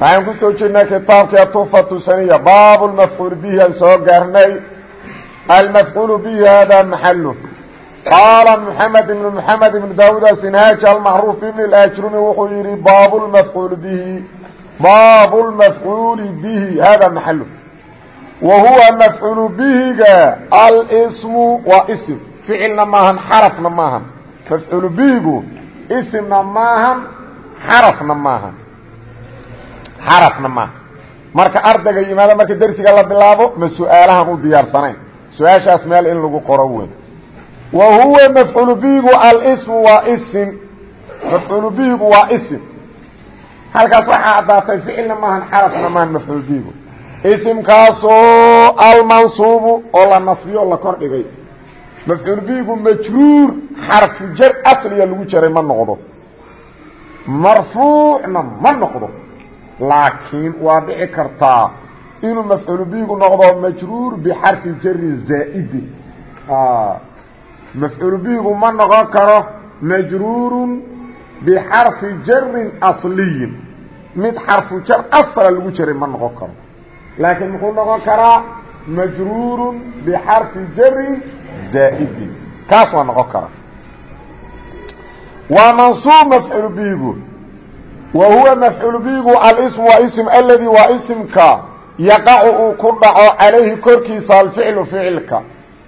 waxaan ku soo jirnay kitaabkii atufatu saniya baab lmafcuul bihi aan soo gaarnay. Almafcuulu bihi hada maxalu qaala mxamed ibnu mxamed ibnu daawuud asinhaaji almacruuf ibn اlajrumi wuxuu yihi baabu lmafcuul bihi baabu lmafcuuli bihi hada maxalu wa huwa mafcuulu bihiga alsmu waa ism. Ficilna maahan xarafna maahan. Mafcuulu bihigu ismna maahan xarafna maaha marka ardayga yimaado marka dersiga la bilaabo ma su'aalahan u diyaarsanayn. Su'aashaas meel in lagu qoro wey wa huwa mafcuul bihigu alsmu waa isim mafcuul bihigu waa isim halkaas waxaa caddaatay ficilna maahan xarafna maahan mafcuul bihigu isimkaasoo almansuubu oo la nasbiyo la kor dhigay. Mafcuul bihigu majruur jar asliya lagu jaray ma noqdo. Marfuucna ma noqdo laakiin waa dhici kartaa inuu mafcuul bihigu noqdo majruur bixarfi jari zaa'idi. Mafcuul bihigu ma noqon karo majruurun bixarfi jarin asliyin. Mid xarfu jar asla lagu jaray ma noqon karo. Laakiin muxuu noqon karaa majruurun bixarfi jarin zaa'idin kaas waa noqon kara waa mansuub mafcuul bihigu wa huwa mafcuul bihigu alism waa ism aladi waa isimka yaqacu uu ku dhaco calayhi korkiisa alficlu ficilka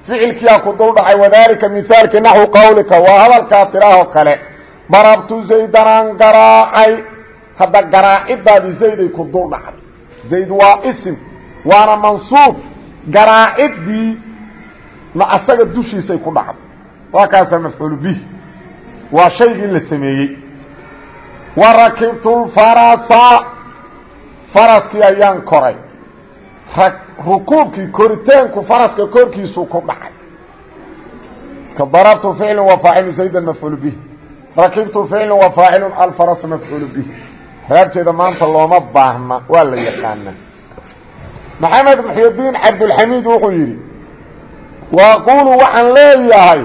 ficilkiyaa ku dul dhacay wadaalika mihaalki naxwi qawlika waa hadalkaa tiraahoo kale darabtu zaydanaan garaacay hadda garaacidaadii zayday ku dul dhacday zayd waa isim waana mansuub garaacidii ma asaga dushiisay ku dhacday waa kaasaa mafcuul bih waa shaygii la sameeyey wa rakibtu lfarasa faraskii ayaan koray. Rukuubkii koritaanku faraska korkiisuu ku dhacay. Ka darabtu ficlu wa faacilu zaydan mafcuul bih rakibtu ficlu wa faacilu alfaras mafcuul bih raabteeda maanta looma baahna waa la yaqaanaa. Maxamed muxyidiin cabdulxamiid wuxuu yidhi waaqulu waxaan leeyahay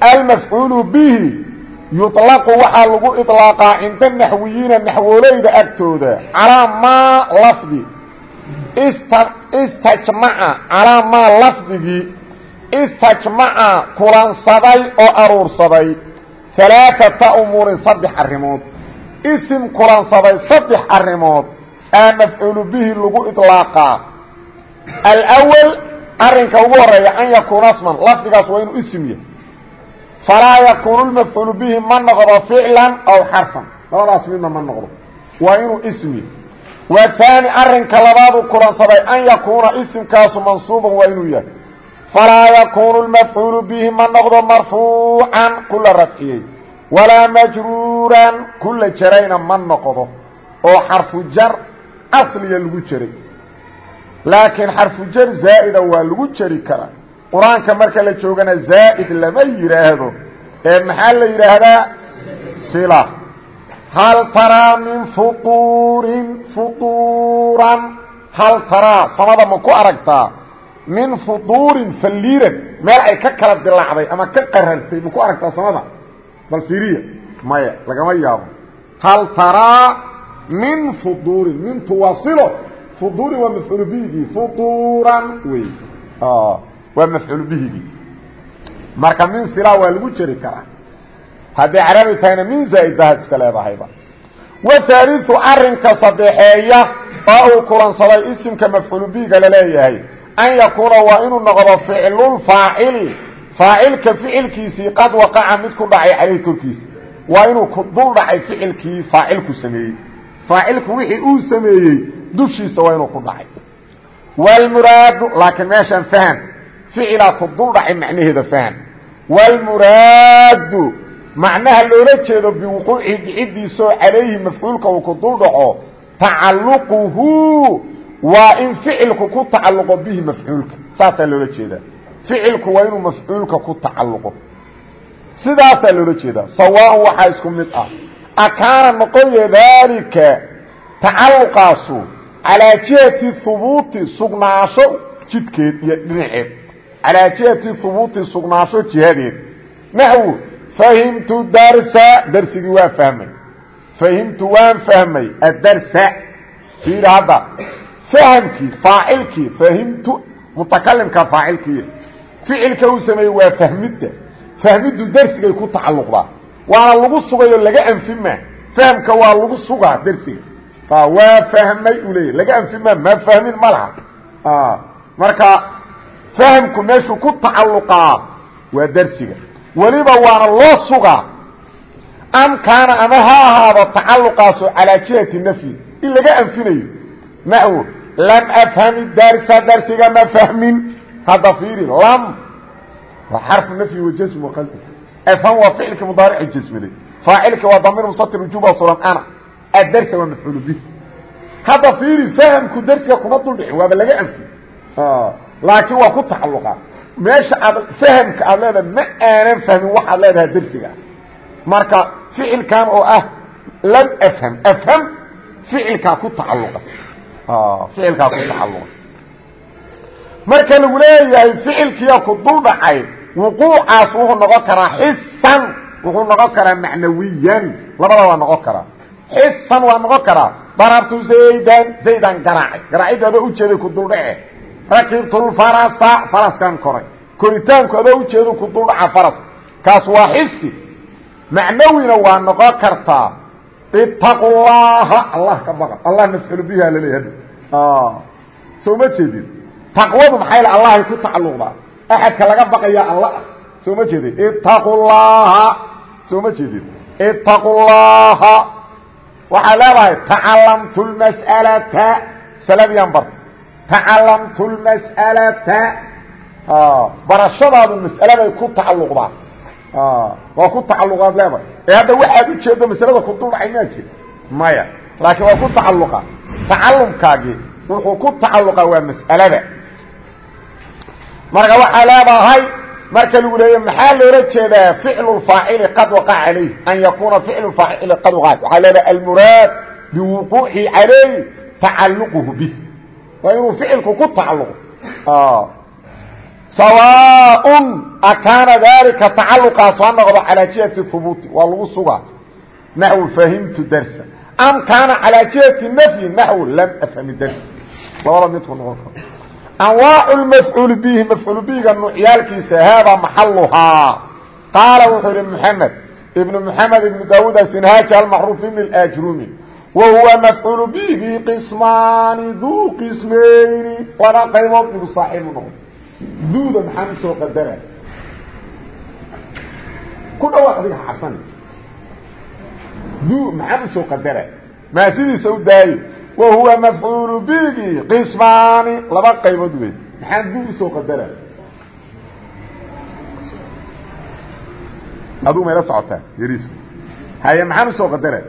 almafcuulu bihi yuطlaqu waxaa lagu iطlaaqaa cinda naxwiyiina naxwooleyda agtooda calaa maa lafdi istajmaca calaa maa lafdigii istajmaca kulansaday oo aruursaday halaaثata umuurin saddex arrimood isim kulansaday saddex arrimood aa mafcuulu bihi lagu iطlaaqaa alأwl arinka ugu horeeya an yakuuna sman lafdigaas waa inuu ism yahay falaa yakuunu lmafcuulu bihi ma noqdo ficlan aw xarfan labadaas midna ma noqdo waa inuu ism yahay wahaani arinka labaadu kulansaday an yakuuna isimkaasu mansuuban waa inuu yahay falaa yakuunu lmafcuulu bihi ma noqdo marfuucan kula rafciyey walaa majruuran kula jarayna ma noqdo oo xarfu jar asliya lagu jaray laakiin xarfu jar zaa'ida waa lagu jari karaa qur'aanka marka la joogana zaa'id lama yidhaahdo ee maxaa la yidhaahdaa sila. Hal taraa min fuquurin fuquuran. Hal taraa samada ma ku aragtaa? Min fuduurin falliiran meel ay ka kala dilaacday ama ka qarartay ma ku aragtaa samada? Bal fiiriya maya lagama yaabo. Hal taraa min fuduurin mintu waa silo. Fuduurin waa mafcuul bihigii fuduuran wey waa mafcuul bihigii marka min sila waa lagu jeri karaa. Hadday carabi tahayna min zaa'idbahaad iska leedahayba wahaaliu arinka saddexeeya oo uu kulansaday isimka mafcuul bihiga la leeyahay an yakuuna waa inuu noqdo ficlulfaacili faacilka ficilkiisii qad waqaca mid ku dhacay caleyhi korkiisa. Waa inuu dul dhacay ficilkii faacilku sameeyey. Faacilku wixii uu sameeyey dushiisa waa inuu ku dhacay. Wlmuraadu laakiin meeshaan fahm ficilaa ku dul dhacay macnaheeda fahm wlmuraadu macnaha loola jeedo biwuquuci dhicidiisoo calayhi mafcuulka uu ku dul dhaco tacaluquhu waa in ficilku ku tacalluqo bihi mafcuulka. Saasaa loola jeedaa ficilku waa inuu mafcuulka ku tacalluqo. Sidaasaa loola jeedaa sawaaءn waxaa isku mid ah. Akaana noqoya daalika tacalluqaasu calaa jihati hubuuti sugnaasho jidkeed iyo dhinaceed calaa jihati hubuuti sugnaasho jihadeed naxwu fahimtu darsa darsigii waa fahmay. Fahimtu waan fahmay adarsa fiiri hadda fahamkii faacilkii fahimtu mutakalimka faacilkii ficilka uu sameeyey waa fahmidda. Fahmiddu dersigay ku tacalluqdaa waana lagu sugayo laga anfima. Fahamka waa lagu sugaa dersiga waa fahmay uu leeyahy laga anfima ma fahmin ma laha marka fahamku meeshuu ku tacalluqaa waa dersiga weliba waana loo sugaa. Am kaana ama ha ahaado tacalluqaaso calaa jihati nafyi. In laga anfinayo. Naxwo lam afhami darsa darsiga ma fahmin. Hadda fiiri lam. Waa xarfu nafyi wajasm waqalbi afham waa ficilka mudaarici jasmiday faacilka waa damiir musatir wujuba suran ana. Adarsa waa mafcuul bih hadda fiiri fahamku darsiga kuma duldhicin waaba laga anfi laakiin waa ku tacalluqa. Meesha aad fahamka aad leedahay ma aanan fahmin waxaad leedahay darsiga marka ficilkan oo ah lam afham afham ficilkaa ku tacalluqa. Ficilkaa ku tacalluqa. Marka lagu leeyahay ficilkiya ku dul wuquucaas wuxuu noqon karaa xisan wuxuu noqon karaa macnawiyan. Labada waa noqon karaa. Xisan waa noqon karaa. Darabtu zaydan zaydan garaacay. Garaacidda adoo ujeeday ku duldhace rakibtulfarasa faraskan koray. Koritaanku adoo ujeedo ku duldhaca faraska kaas waa xisi. Macnawina waa noqon kartaa itaqu llaha allah ka baqa. Allah mafcuul biha laleeya soo ma jeedin? Taqwadu maxay le allahay ku tacalluqdaa axadka laga baqaya alla ah soo ma jeedin? Itaqu llaha soo ma jeedin? Itaqu llaha waxaa leedahay tacalamtu lmas'alata masaladiyaan tacalamtu lmas'alata. Barashadaadu mas'aladay ku tacalluqdaa waa ku tacalluqaad leedahay ee hadda waxaad ujeedo masalada ku duldhacay maa jir maya laakiin waa ku tacalluqa tacalumkaagii wuxuu ku tacalluqa waa mas'alada. Marka waxaa leedahay marka lagu leeya maxaa loola jeedaa ficlu faacili qad waqaca calayh an yakuuna ficlu faacili qad waqaca waxaa leedahay almuraad biwuquuci waa inuu ficilku ku tacalluqo. Sawaaء akaana dalika tacaluqaas ha noqdo calaa jihati hubuuti waa lagu sugaa naxwu fahimtu darsa. Am kaana calaa jihati nafyi naxwu lam afhami darsa. Labada midku noqon karo. Anwaac mafcuul bihi mafcuul bihiga nuucyaalkiisa haadaa maxaluhaa qaala wuxuu ihi mxamed ibnu mxamed ibnu daawuud asinhaaji almacruuf ibn اajrumi wa huwa mafcuul bihi qismaani duu qismayni laba qaybood inuu saaxiibu noqdo duuda maxaan u soo qadara ku dhawaaq adiga ha cabsani duu maxaan u soo qadara maa sidiisa u daayo wa huwa mafcuulu bigi qismaani laba qaybood wey maxaan duu u soo qadara aduu mayla socotaa yariisku haye maxaan u soo qadara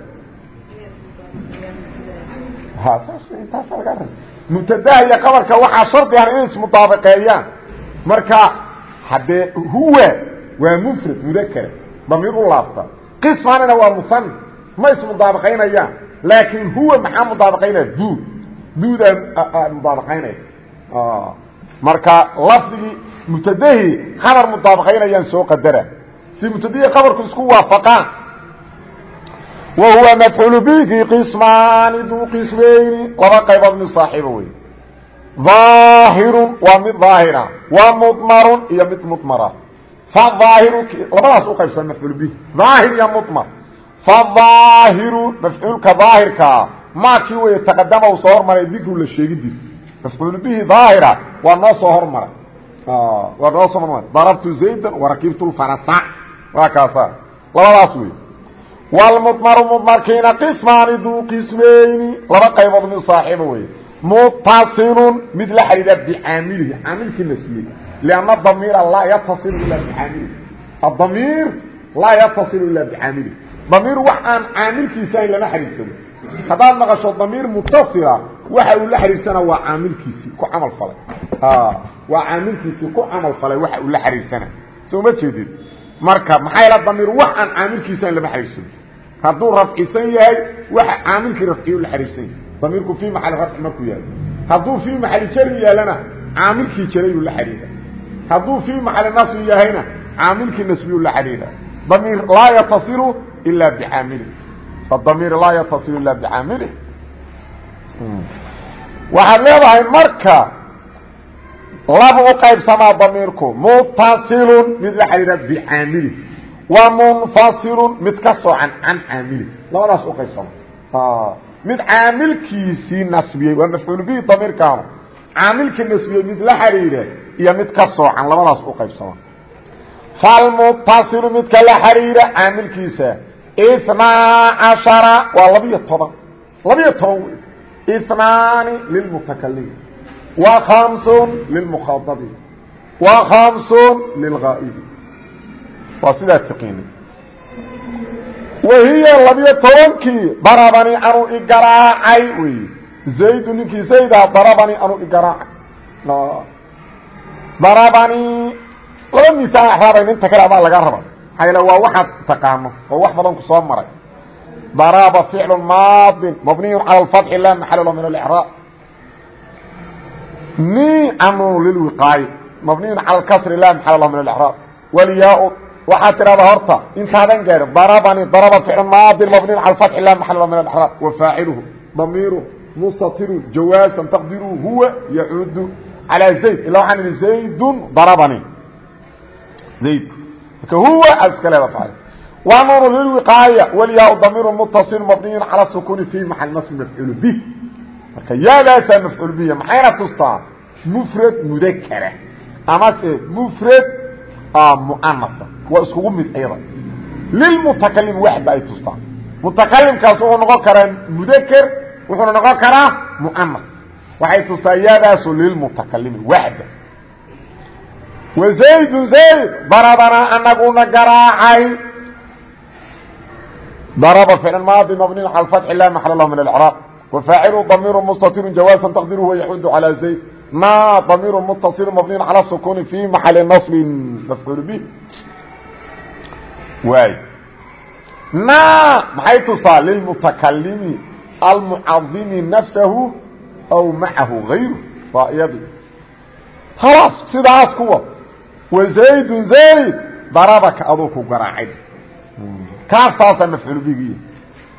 intaasa laga ra mubtadaha iyo qabarka waxaa shardi ah inay ismudaabaqeeyaan marka haddee huwa waa mfrad mudakra damiir u laabta. Qismanina waa musan ma ismudaabaqaynayaan laakiin huwa maxaa mudaabaqaynaya duud. Duudaa mudaabaqaynaya marka lafdigii mubtadahii khabar mudaabaqaynayaan soo qadara. Si mubtadahii khabarku isku waafaqaan wa huwa mafcuul bigi qismaani duu qismayni laba qaybood mid saaxiibo wey aahiru waa mid aahira wa mumaru iyo mid mumara faaahiru labadaas u qaybsa mafcuul bih aahir iyo mumar faaahiru mafcuulka daahirkaa maakii wey taqadama uu soo hormaray dikru la sheegidiis mafcuul bihi daahira waa noo soo hormaray waa noo soo hormaray darabtu zaydan warakibtu farasa waa kaasa labadaas wey wlmudmaru mudmarkiina qismaani duu qismayni laba qaybood mid saaxiiba wey mutasilun mid la xidhiidha bicaamilihi caamilkii la siiyey lanna damiira laa yatasilu ilaa bicaamilihi adamiir laa yatasilu ilaa bicaamilihi damiir wax aan caamilkiisa ayn lama xidhiidsano haddaad maqasho damiir mutasila waxa uu la xidhiidsana waa caamilkiisii ku camal falay waa caamilkiisii ku camal falay waxa uu la xidhiidsana soo ma jeedid marka maxaa yala damiir wax aan caamilkiisa ayn lama xidhiidsano hadduu rafcisan yahay waxa caamilkii rafciyu la xiriirsan yahay. Damiirku fii maxali rafci markuu yahay hadduu fii maxali jari yaalana caamilkii jarayuu la xidhiira hadduu fii maxali nasbi yahayna caamilkii nasbiyuu la xidhiira damiir laa yatasilu ilaa bicaamili. Adamiir laa yatasilu ilaa bicaamili. Waxaad leedahay marka laba u qaybsamaa damiirku mutasilun mid la xidhiira bicaamili munfasilun mid ka soocan can caamili. Labadaas u qaybsama mid caamilkiisii nasbiyey waa mafcuul bihi damiirkaanu. Caamilkii nasbiyey mid la xidhiira iyo mid ka soocan. Labadaas u qaybsama falmutasilu midka la xidhiira caamilkiisa. Itnaa cashara waa labiyo toban. Labiyo toban wey itnaani lilmutakalimi wa khamsun lilmukhadabi wa khamsun lilghaa'ibi waa sidaa tiqiini wahiya labiyo tobankii darabani anuu igaraacay wey zaydu ninkii zayda darabani anuu igaraacay darabani laba misaal raabay ninta kale adaa laga raba maxaa waa waxaad taqaano oo wax badan ku soo maray. Daraba ficlu maadin mabniyu cala alfatxi la maxala lahu min alicraab ni amru lilwiqaayi mabniyun cala alkasri la maxala lahu min alicraab walyaa waxaad tidhahdaa horta intaadan gaadhin darabani daraba ficlu maadin mabniyun cala alfatxi la maxala lahu min alicraab wa faaciluhu damiiru mustatiru jawaasan taqdiru huwa yacuudu calaa zayd. Ila waxaan idhi zaydun darabani zayd. Marka huwa aad iska leeda tahay waa nuunu lilwiqaaya walyaa damiir mutaصil mabniyu calى sukuni fi maxal nasb mafcuul bih. Marka yaadaasaa mafcuul biya maxayna tustaa? Mufrad mudakara. Amase mufrad muanasa waa iskugu mid ayada lilmutakalim waxba ay tustaa mutakalimkaas wuxuu noqon karaa mudaker wuxuuna noqon karaa muanas waxay tustaa yaadaasu lilmutakalimi waxda وزayd زayd darabnaa anaguna garaacay darba فicl maadi mبني عalى الفتح la محل لh من الإعراab وفاaciل ضمير مستطر جawاaزا تقدير هو يحud عalى زayd na ضمير متصل مبني عalى السكون في محل نصب مفعول bه waay na maxay tusaa lilmutakalimi almucadimi nafsahu aw macahu hayru waa iyadii khalaas sidaas kuwa. Wa zaydun zayd darabaka aduu ku garaacay kaas taasaa mafcuul bigiiy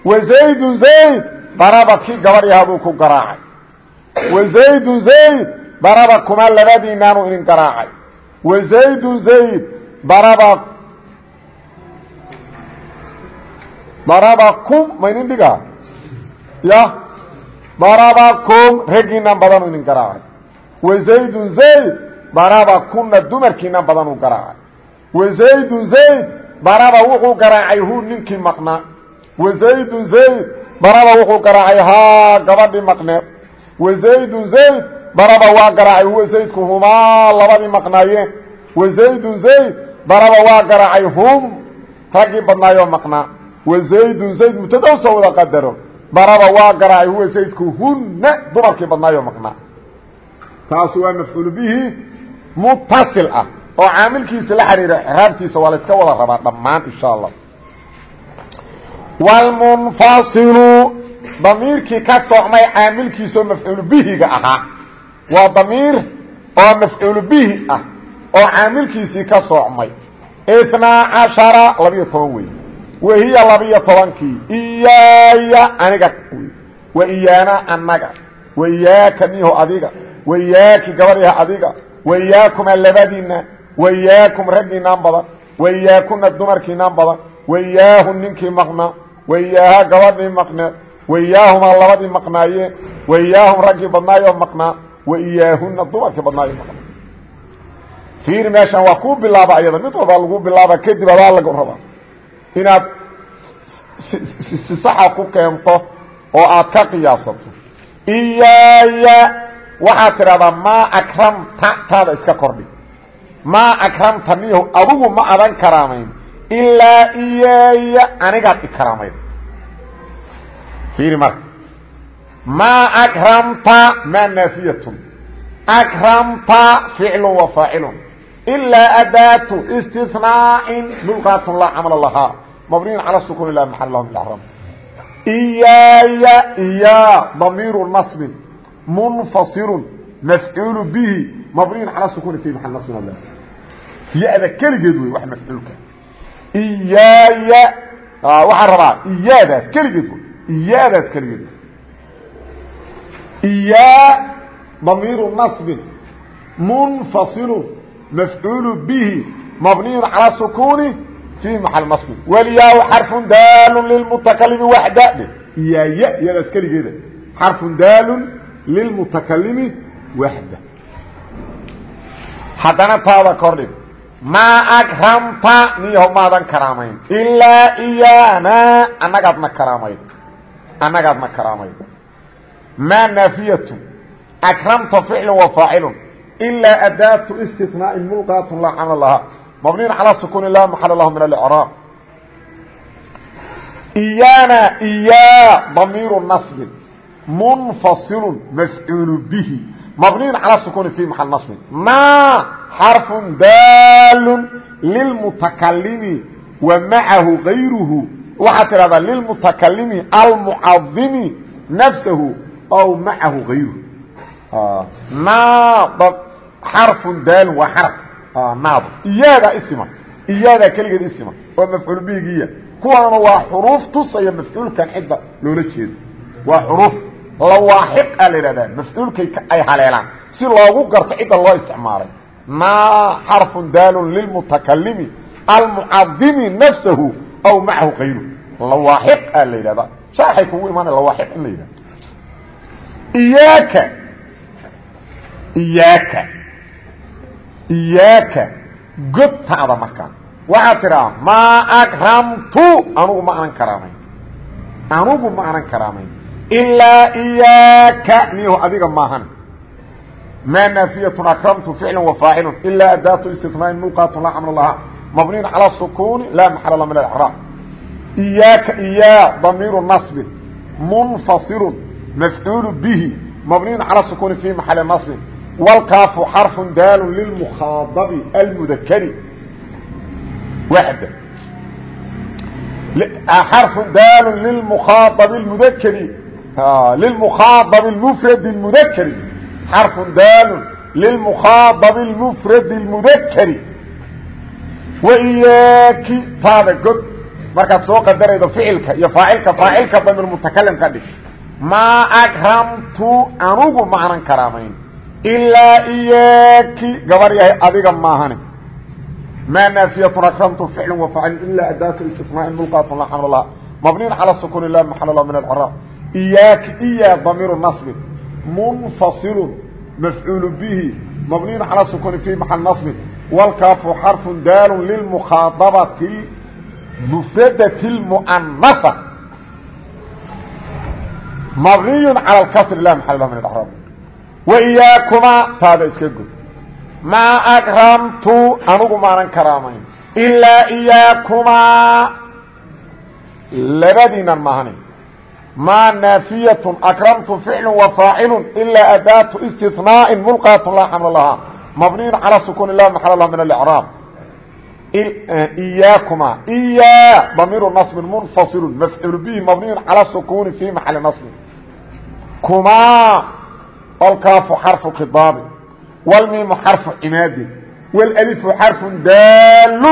wa zaydun zayd darabakii gabadhii aduu ku garaacay wa zaydun zayd daraba kuma labadiinaanu idin garaacay. Wa zaydun zayd daraba darabakum maydin dhigaa ya. Darabakum raggiinan badanuu idin garaacay wa zaydun zayd darabakunna dumarkiinan badanuu garaacay wa zaydun zayd daraba wuxuu garaacay hu ninkii maqnaa wa zaydun zayd daraba wuxuu garaacay haa gabadhii maqneed wa zaydun zayd daraba waa garaacay huwa zaydku humaa labadii maqnaayeen wa zaydun zayd daraba waa garaacay hum raggii badnaayoo maqnaa wazaydun zayd mubtada u soo wada qadaro. Daraba waa garaacay huwa zaydku hunna dumarkii badnaayoo maqnaa. Taasu waa mafcuul bihi mutasil ah oo caamilkiisa la xiriira raabtiisa waa la iska wada rabaa dhammaan insha allah wlmunfasilu damiirkii ka socmay caamilkiisaoo mafcuul bihiga ahaa. Waa damiir oo mafcuul bihi ah oo caamilkiisii ka socmay itnaa cashara labiyo toban wey wahiya labiyo tobankii iyaaya aniga wa iyaana anaga wa iyaaka miho adiga. Wa iyaaki gabadhiha adiga. Wayaakuma labadiina wayaakum raggiinaan badan. Wayaakuna dumarkiinaan badan. Wayaahu ninkii maqnaa. Wayaaha gabadhii maqneed wayaahumaa labadii maqnaayeen wayaahum raggii badnaayoo maqnaa. Waiyaahuna dumarkii badnaayo maqnaa. Fiir meeshan waa kuu bilaaba ayada. Mid walbaa lagu bilaaba. Kadib adaa lagu rabaa inaad si saxa ku keento oo aad ka qiyaasato. Iyaaya waxaad tidhahdaa maa akramta taada iska kordhi. Maa akramta niyahu adigu ma adan karaamayn. Ilaa iyaaya anigaad ikraamayd fiiri marka. Maa akramta maa naafiyatun. Akramta ficlu wa faacilun ilaa adaatu istinaain mulqaatun laa camala lahaa mabniyin cala sukun la maxal lahu min acram iyaaya iyaa damiiru nasbin munfasilun mafcuulu bihi mabniyin cala sukuni fi maxal nasbin ya-da keligeed wey wax mafcuulka iyaaya waxaa rabaa iyaadaas keligeed wey iyaadaas keligeed iyaa damiiru naصbin munfasilu mafcuulu bihi mabniyu calى sukuni fi maxal naصbin walyaa xarfu daalu lilmutakalimi waxda iyaaya iyadaas keligeeda xarfu daalu lilmutakalimi waxda haddana taada kordhig maa akramta niyaho maadan karaamayn ilaa iyaana annagaadna karaamayd annagaadna karaamayd maa naafiyatu akramta ficlu wa faacilun ilaa adaatu istinaai mulqaatun laa camal laha mabniyin calaa sukuuni la maxal lahu min alicraab iyaana iyaa damiiru nasbin munfasilun mafcuulu bihi mabniyin calaa sukuuni fi maxal nasbin ma xarف daal lilmutakalimi wa macahu غayruhu waxaad tidhahdaa lilmutakalimi almucadimi nafsahu aw macahu غayruhu naad xarfu daalin waa xarf. Naad iyaadaa isima iyaadaa keligeed isima oo mafcuul bihigiya kuwaana waa xuruuf tusaya mafcuulkan cidda loola jeedo. Waa xuruuf lawaaxiq a la ihahdaa mafcuulkay ay haleelaan. Si loogu garto cidda loo isticmaalay. Ma xarfu daal lilmutakalimi almucadimi nafsahu aw macahu kayru lawaaxiq a la yidhahda sharxay kugu imaanaya lawaaxiq in la yidhahdo. Iyaaka iyaaka iyaaka godtaada markaa waxaad tidhaha maa akramtu anugu ma aanan karaamayn. Anugu ma aanan karaamayn. Ilaa iyaaka miyahu adiga maahan. Maa naafiyatun akramtu ficla wafaacilun ilaa adaatu istinaai nuqaatun laa xaml laha mabniyun calaa sukuuni laa maxala la min acraab iyaaka iyaa damiiru naصbin munfasilun mafcuulu bihi mabniyun calaa sukuuni fii maxali naصbin wlkaafu xarfu daal lilmukhaadabi almudakri waxda xarfu daal lilmukhaadabi اmudakri lilmukhaadabi اmfradi اmudakri xarfu daal lilmukhaadab اlmfrad اlmudakri waiyaaki taada god markaad soo qadaraydo ficilka iyo faacilka faacilka damir mutakalim ka dhig maa akramtu anugu maanan karaamayn ilaa iyaaki gabar yahay adiga maahane maa naafiyatun akramtu ficlan wa faclin ilaa adaatu istinaain mulqaatun laa xaml laha mabniin calaa sukuuni la maxal lah min alciraaq iyaaki iya damiiru nasbin munfasilun mafcuulu bihi mabniin calaa sukuuni fii maxal nasbin walkaafu xarfun daalun lilmukhaadabati mufradati lmu'anasa mabniyun cala alkasri la maxal lah min alciraaq waiyaakumaa taada iska god maa akramtu anigu maanan karaamayn ilaa iyaakumaa labadiinan maahani maa naafiyatun akramtu ficlu wa faacilu ilaa adaatu istinaain mulqaatun laa xamla lahaa mabniyun calaa sukuuni la maxal lah min alicraab iyaakuma iya damiiru naصbin munfasilu mafcuul bihi mabniyun calaa sukuuni fii maxali naصbin kumaa olkaafu xarfu khidaabi wlmiimu xarfu cimaadin wاlأlifu xarfu daalu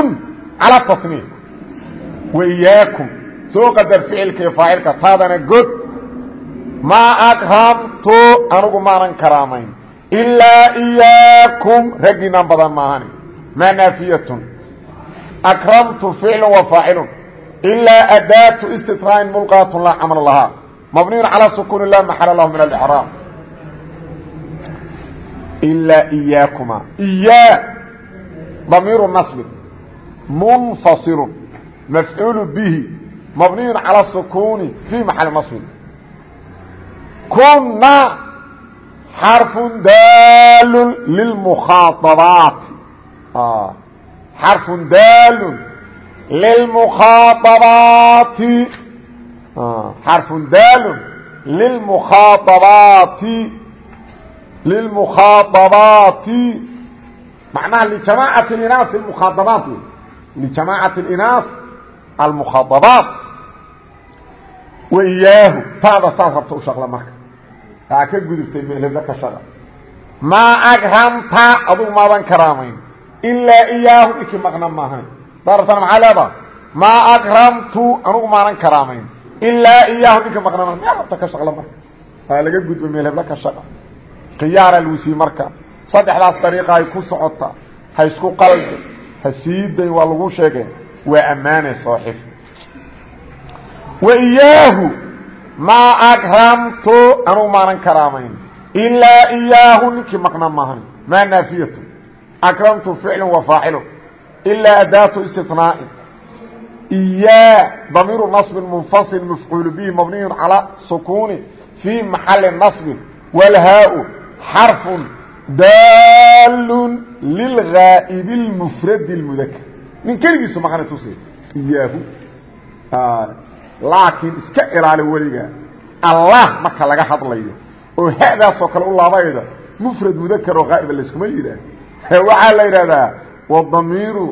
calى tasniif wiyaakum soo qadar ficilka iyo faacilka taadana god maa akramtu anigu maanan karaamayn ilaa iyaakum raggiinan badan maahani maa naafiyatun akramtu ficlu wa faacilun ilaa adaatu istinaa'in mulqaatun laa camal lahaa mabniyun calaa sukuuni la maxala lahu min alicraab ilaa iyaakuma iyaa damiiru nasbi munfasilun mafcuulu bihi مبني على السكون في محل نصب كنا حرف دال للمخاطبات آه. حرف دال lilmukhaaabaati xarfun daalun lilmukhaaabaati macnaha lijamaacati inaas mukhaaabaat wey lijamaacati inaas almukhaaabaat wa iyaahu taada saas rabta u shaqla marka aa ka gudubtay meelada ka shaqa maa agramta adugu maadan karaamayn ilaa iyaahu inkii maqna maahan daartan maxaa leedaha maa akramtu anugu maanan karaamayn ilaa iyaahu ninka maqna maahan meel rabta ka shaqla marka waa laga gudbay meel hebla ka shaqa khiyaara alwisi marka. Saddexdaas dariiqa ay ku socota ha isku qalbi ha sii dayn waa lagu sheegay. Waa ammaane saaxib wa iyaahu maa akramtu anuu maanan karaamayn. Ilaa iyaahu ninkii maqna maahan. Maa naafiyatu. Akramtu ficlu wa faacilo ilaa adaatu istinaai iyaa damiiru naصbi munfasil mafcuul bihi mabniyu calaa sukuuni fii maxali naصbi wlhaa xarfu daalu lilgaa'ibi اlmufradi اlmudakr nin keligiisu maqana tusi iyaahu laakiin iska ilaali weliga allah marka laga hadlayo oo hadaasoo kale u laabayda mufrad mudakr oo haa'iba layskuma yidhaah waxaa la yidhahdaa wadamiiru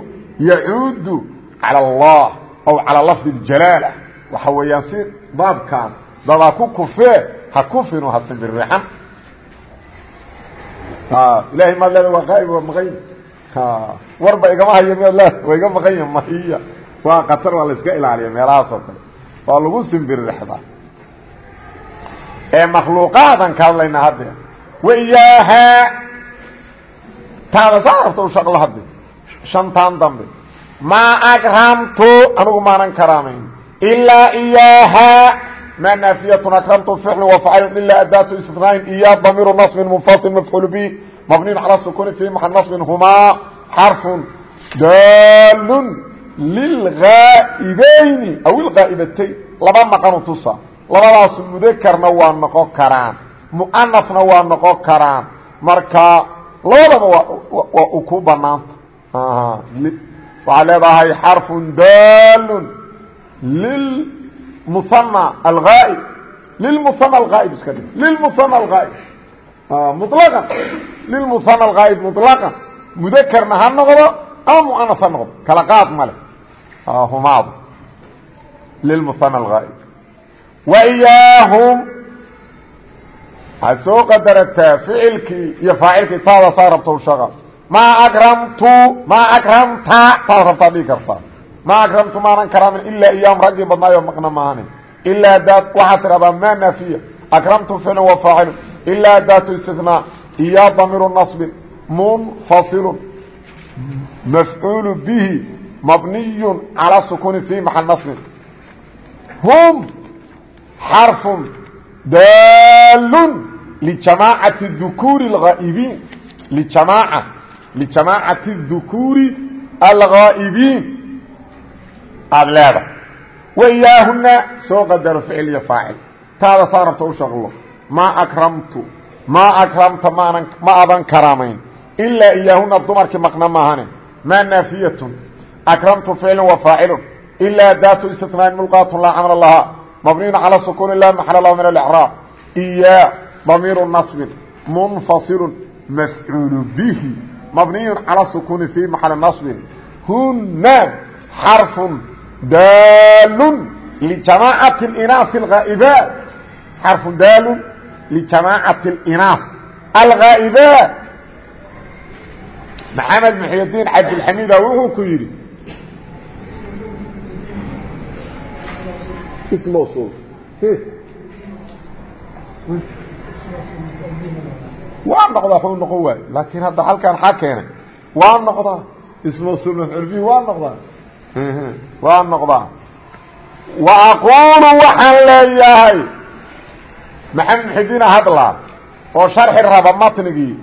yacuudu calى اllah aw calى lafdi اjalaala waxa weeyaan si baabkaas dadaa ku kufee ha kufinu ha simbirixan ilahay maad leeda waa qaa'ib waa maqan warba igama hayo miyaad leeda waa iga maqan ya mahiya waa katar waa la iska ilaaliya meelahaas oo kale. Waa lagu simbirixdaa ee makhluuqaadan ka hadlayna hadde. Wayaahaa taada saa rabta u shaqlo hadde. Shantaan dambe. Maa akramtu anigu maanan karaamayn. Ilaa iyaaha ma naafiyatun akramtu ficlu wafacayl ilaa adatu istinayn iyo damiiru naصbin munfasil mafcuul bi mabniyun calaa sukuni fi maxa naصbin humaa xarfun daalun lilgaa'ibayni aw ilgaa'ibatayn laba maqanu tusa labadaas mudakarna waa noqon karaan muanafna waa noqon karaan marka labadaba waa ku banaanta waxaa leedahay xarfun daalun lil lilmuana algaaib lilmuana algaaib iska dhig. Lilmuana algaaib mulaqan lilmuana algaaib muطlaqan mudakerna ha noqdo ama muanas ha noqdo. Kala qaad male humaado lilmuana algaaib wa iyaahum waxaad soo qadarataa ficilkii iyo faacilkii taada saa rabto shaqa maa akramtu maa akramta taad rabtaa dhigi kartaa ma akramtu maanan karaamin ilaa iyaahum raggii badnaayo maqna maahanin ilaa daad waxaa tidhahdaa maa naafiya akramtu ficlun wa faacilu ilaa daatu istinaa iyo damiru nasbin munfasilun mafcuulu bihi mabniyun calaa sukuuni fii maxal nasbin. Hum xarfun daalun lijamaacati dukuuri alghaa'ibiin lijamaaca lijamaacati dukuuri alghaa'ibiin aada leeda wayaahuna soo qadaro ficil iyo faacil taada saa rabta u shaqlo maa akramtu maa akramta maanan ma adan karaamayn ilaa iyaahuna dumarkii maqna maahane maa naafiyatun akramtu ficlu wa faacilun ilaa daatu istitnaan mulqaatun laa camala lahaa mabniyun calى sukuuni la maxala lahu min alcraab iya damiiru naصbin munfasilu mafcuulu bihi mabniyu calى sukuuni fi maxali naصbin huna xarfu daalun lijamaacati اinaasi اghaa'ibaat xarfu daalun lijamaacati اlinaas alghaa'ibaat maxamed muxydiin cabdilxamiida wuxuu ku yidhi waa noqdaa u noqon waayo laakiin hadda halkaan xaa keenay waa noqdaa ismausul mafcuul bihi waa noqdaa waa noqdaa wa aquulu waxaan leeyahay maxamed xidiina hadlaa oo sharxi raba matnigii.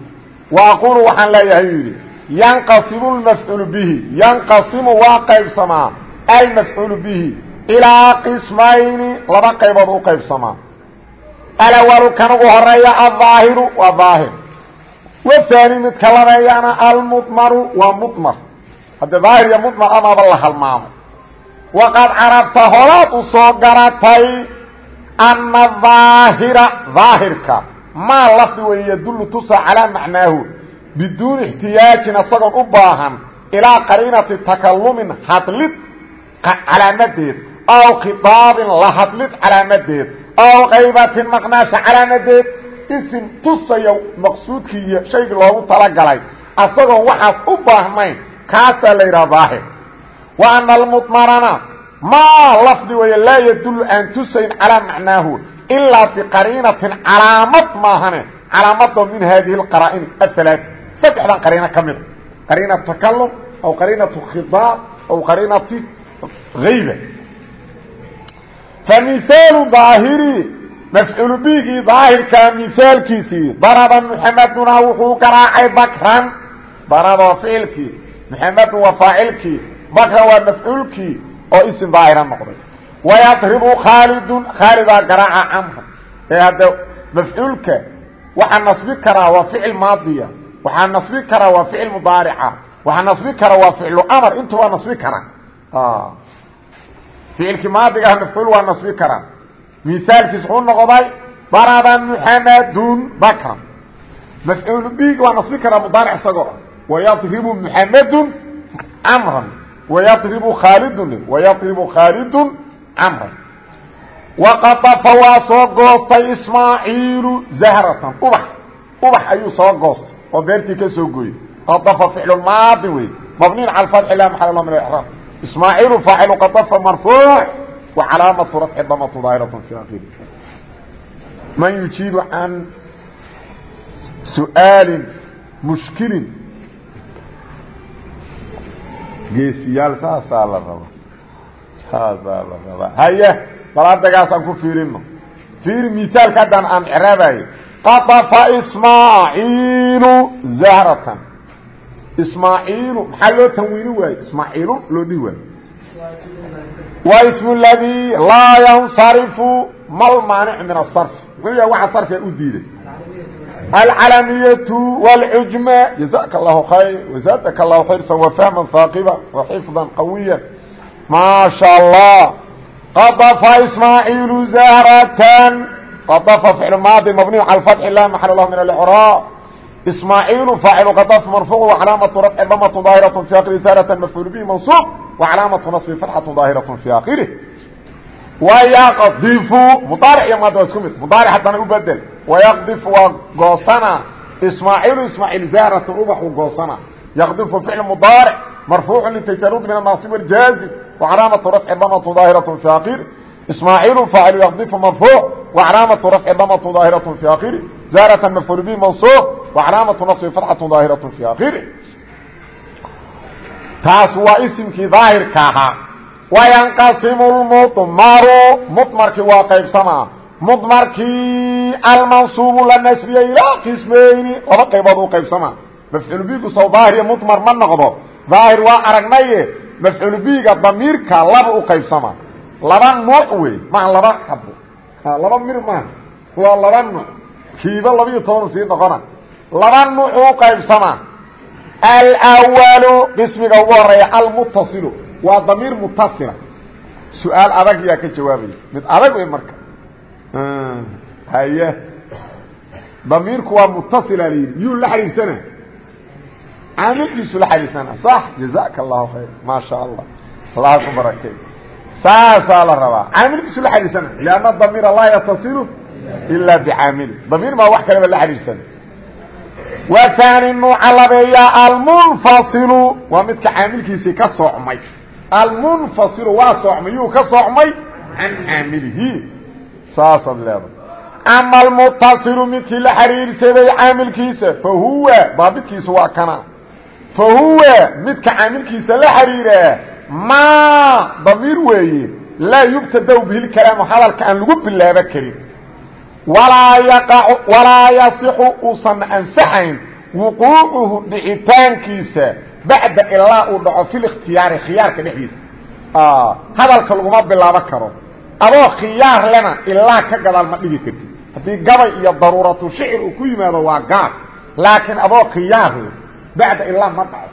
Wa aquulu waxaan leeyahay u yidhi yanqasimu lmafcuulu bihi yanqasimu waa qaybsamaa almafcuulu bihi ilaa qismayni laba qaybood u qaybsamaa. Alawalu kan ugu horreeya alظaahiru waa daahir wahaani mid labeeyaana almudmaru waa mudmar hadde daahir iyo mdmar amaaba la halmaamo. Waqad carabta horaad u soo garatay ana daahira daahirka maa lafdi weyn yadullu tusa calaa macnaahu biduuni ixtiyaajin isagoon u baahan ilaa qariinati takalumin hadlid calaamadeed aw khiaabin la hadlid calaamadeed aw qaybatin maqnaasha calaamadeed isim tusaya maqsuudkii iyo shaygii loogu talagalay asagoon waxaas u baahnayn kaasaa la yidhaha daahir wa ana almudmarana maa lafdi weeye laa yadullu aan tusayn calaa macnaahu ilaa biqariinatin calaamad maahane calaamadoo min haadihi اqaraa'ini ahalaa saddexdan qariino ka mida qariinatu takalum aw qariinatu khidaab aw qariinati hayba famihaalu daahiri mafcuul bigii daahirkaa mihaalkiisii daraba muxameduna wuxuu garaacay bakran daraba ficilkii muxamedun waa faacilkii bakran waa mafcuulkii oo isim daahira noqday. Wayadribu khaalidun khaalidaa garaaca camra ee hadda mafcuulka waxaa nasbi karaa waa ficil maadiya waxaa nasbi karaa waa ficil mudaarica waxaa nasbi karaa waa ficlu amar intu waa nasbi karaa. Ficilkii maadiga ah mafcuul waa nasbi karaa. Misaalkiis wuxuu noqday daraba muxamadun bakran mafcuul big waa nasbi karaa mudaaric isagoo wayadribu muxamedun camran wayadribu khaalidun wayadribu khaalidun camran waqadafa waa soo goostay zahratan ubax ubax ayuu soo goostay oo beertii ka soo gooyey qadafa ficlu maadi la maxal lah min اraab ismaaciilu faacilu qadafa marfuuc wa calaamatu rafci damatu daahiraة fi akhiri man yujiibu can su'aali mushkilin geesiyaal saasaa la raba saasaa la rabaa. Haye bal haddagaasaan ku fiirino. Fiiri misaalka haddaan aan ceraabayo qadafa ismaaciilu zahratan. Ismaaciilu maxaa loo tanwiini waaye? Ismaaciilu loo dhihi waayo waa ismu ladii laa yansarifu mal maanic min asarf muxuu yaha waxa sarfiga u diiday alcalamiyatu wاlcujma jazaka allahu khayr wazaadaka allahu xirsan wafahman haaqiba waxifdan qawiya maa sha allah qadafa ismaaciilu zahratan qadafa ficl maadi mabniy cala fatxi la maxal lahu min alcraab ismaaciilu faacilu qadaf marfuuc wacalaamatu rafci damatu daahiraة fi akhiri saaratan mafcuul bihi mansuub wacalaamatu nasbi fatxatu daahiraة fi akhirih wayaqdifu mudaaric iyo muqadam waa isku mid. Mudaaric haddana u bedel. Wayaqdifu waa goosana. Ismaaciilu ismaaciil zahratu ubaxu goosana. Yaqdifu ficl mudaaric marfuucu litajarud min anaasib wاljaazim wacalaamatu rafci damatu daahiratu fi akiri ismaaciilu faacilu yaqdifu marfuuc wacalaamatu rafci damatu daahiratu fi akiri zahratan mafcuul bihi mansuuq wacalaamatu nasbi fatxatu daahiratu fi akiri taas waa isimkii daahirka ahaa wayanqasimu lmudmaru mudmarkii waa qaybsamaa mudmarkii almansuubu la nasbiyey ilaa qismayni laba qaybood u qaybsamaa mafcuul sow daahiriyo mudmar ma noqdo daahir waa aragnaye mafcuul biga damiirka laba u qaybsamaa laba nuuc wey maha laba xabo laba mir maaha waa laba nuuc kiiba labiiyo toban sii noqona laba nuuc u qaybsamaa alwalu qismiga ugu horreeya almutasilu waa damiir mutasila. Su'aal adag yaa ka jawaabaya. Mid adag wey marka. Haye. Damiirku waa mutasila la yidhi. Yuu la xariirsana caamilkiisu la xariirsana sax jazaka allahu khayr. Maa sha allah. Allaha ku barakey saasaa la rabaa. Caamilkiisu la xariirsana lianna damiira laa yatasilu ila bicaamili damiir maa wax kaleba la xariirsana wtani nuuca labeeya almunfasilu. Waa midka caamilkiisii ka soocmay almunfasilu waa soocmay yuu ka soocmay can caamilihi saasaad leedahay. Ama almutasilu midkii la xiriirsaday caamilkiisa fahuwa daabidkiisa waa kana fahuwa midka caamilkiisa la xiriira maa damiir weeye laa yubtadaw bihi lkalaamu hadalka aan lagu bilaabo karin. Walaa yasixu uusan ansaxayn wuquucuhu dhicitaankiisa bacda ilaa uu dhaco fi likhtiyaari khiyaarka dhexdiisa. Hadalka laguma bilaabo karo. Adoo khiyaar lena ilaa ka gadaal ma dhigi kartid. Haddii gabay iyo daruuratu shicir uu ku yimaado waa gaar. Laakiin adoo khiyaar le bacda ilaa ma dhaco.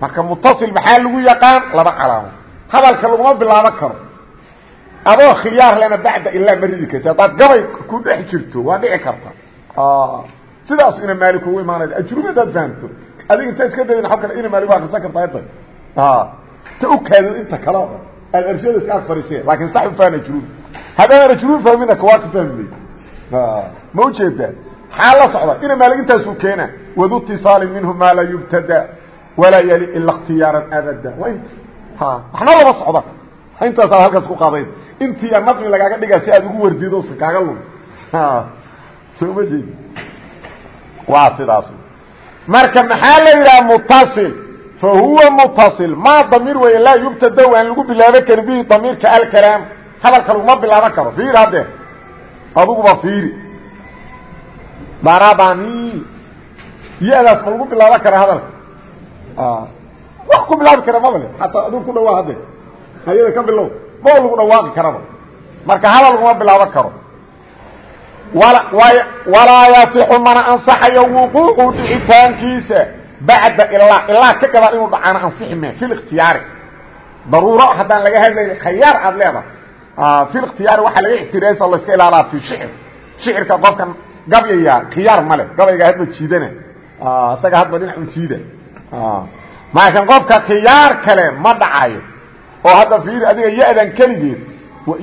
Marka mutasil maxaa lagu yaqaan? Laba calaamo. Hadalka laguma bilaaban karo. Adoo khiyaar lena bacda ilaa ma ridi karti haddaad gabay ku dhex jirto waa dhici karta. Sidaas ina maali kugu imaanaya. Ajrubi hadaad fahamto adiga inta iska dayn ab kale ina maali akrisan kartaa ta ta u kaadid inta kale o dhan. Aad arshada iska ag fariiseen laakin sax ufaham ajrubi haddaan ajrubi fahmina kawaa ka fahmilay ma u jeedaa xaa la socda. Ina maalig intaasuu keena wadu itiصaali minhu maa laa yubtada. Walaa yali ila اkhtiyaaran abada. Waxna lama socda. Intaasaa halkaas ku qaadayd intii naqli lagaaga dhigaa si aad ugu wardido sa kaaga lun soma jeed waa sidaas marka maxaa la yidhaha mutaصil fa huwa mutaصil maa damiir weeye laa yubtada aan lagu bilaaban karin bihi damiirka alkalaam. Hadalka laguma bilaaban karo. Fiiri haddee. Adiguba fiiri. Darabani ya-daas ma lagu bilaaban karaa hadalka. Wax ku bilaabi kara maba le hataa adigu ku dhawaa hadde ayada ka bilow. Ma lagu dhawaaqi karaba. Marka hadal laguma bilaaban karo walaa yasixu mana ansaxayo wuquucu dhicitaankiisa bacda ilaa ilaa ka gadaal inuu dhacaana ansixi me fi اkhtiyaari daruuro haddaan laga hadlayn khayaar aad leedahay. Fi اkhtiyaari waxaa laga ictiraasa la iska ilaalaa fi shicr. Shicirka qofkan gabyaya khiyaar male gabayga hadba jiidana. Isaga hadba dhinacu jiida. Maakan qofka khiyaar kale ma dhacayo oo hadda fiiri adiga ya-dan keligeed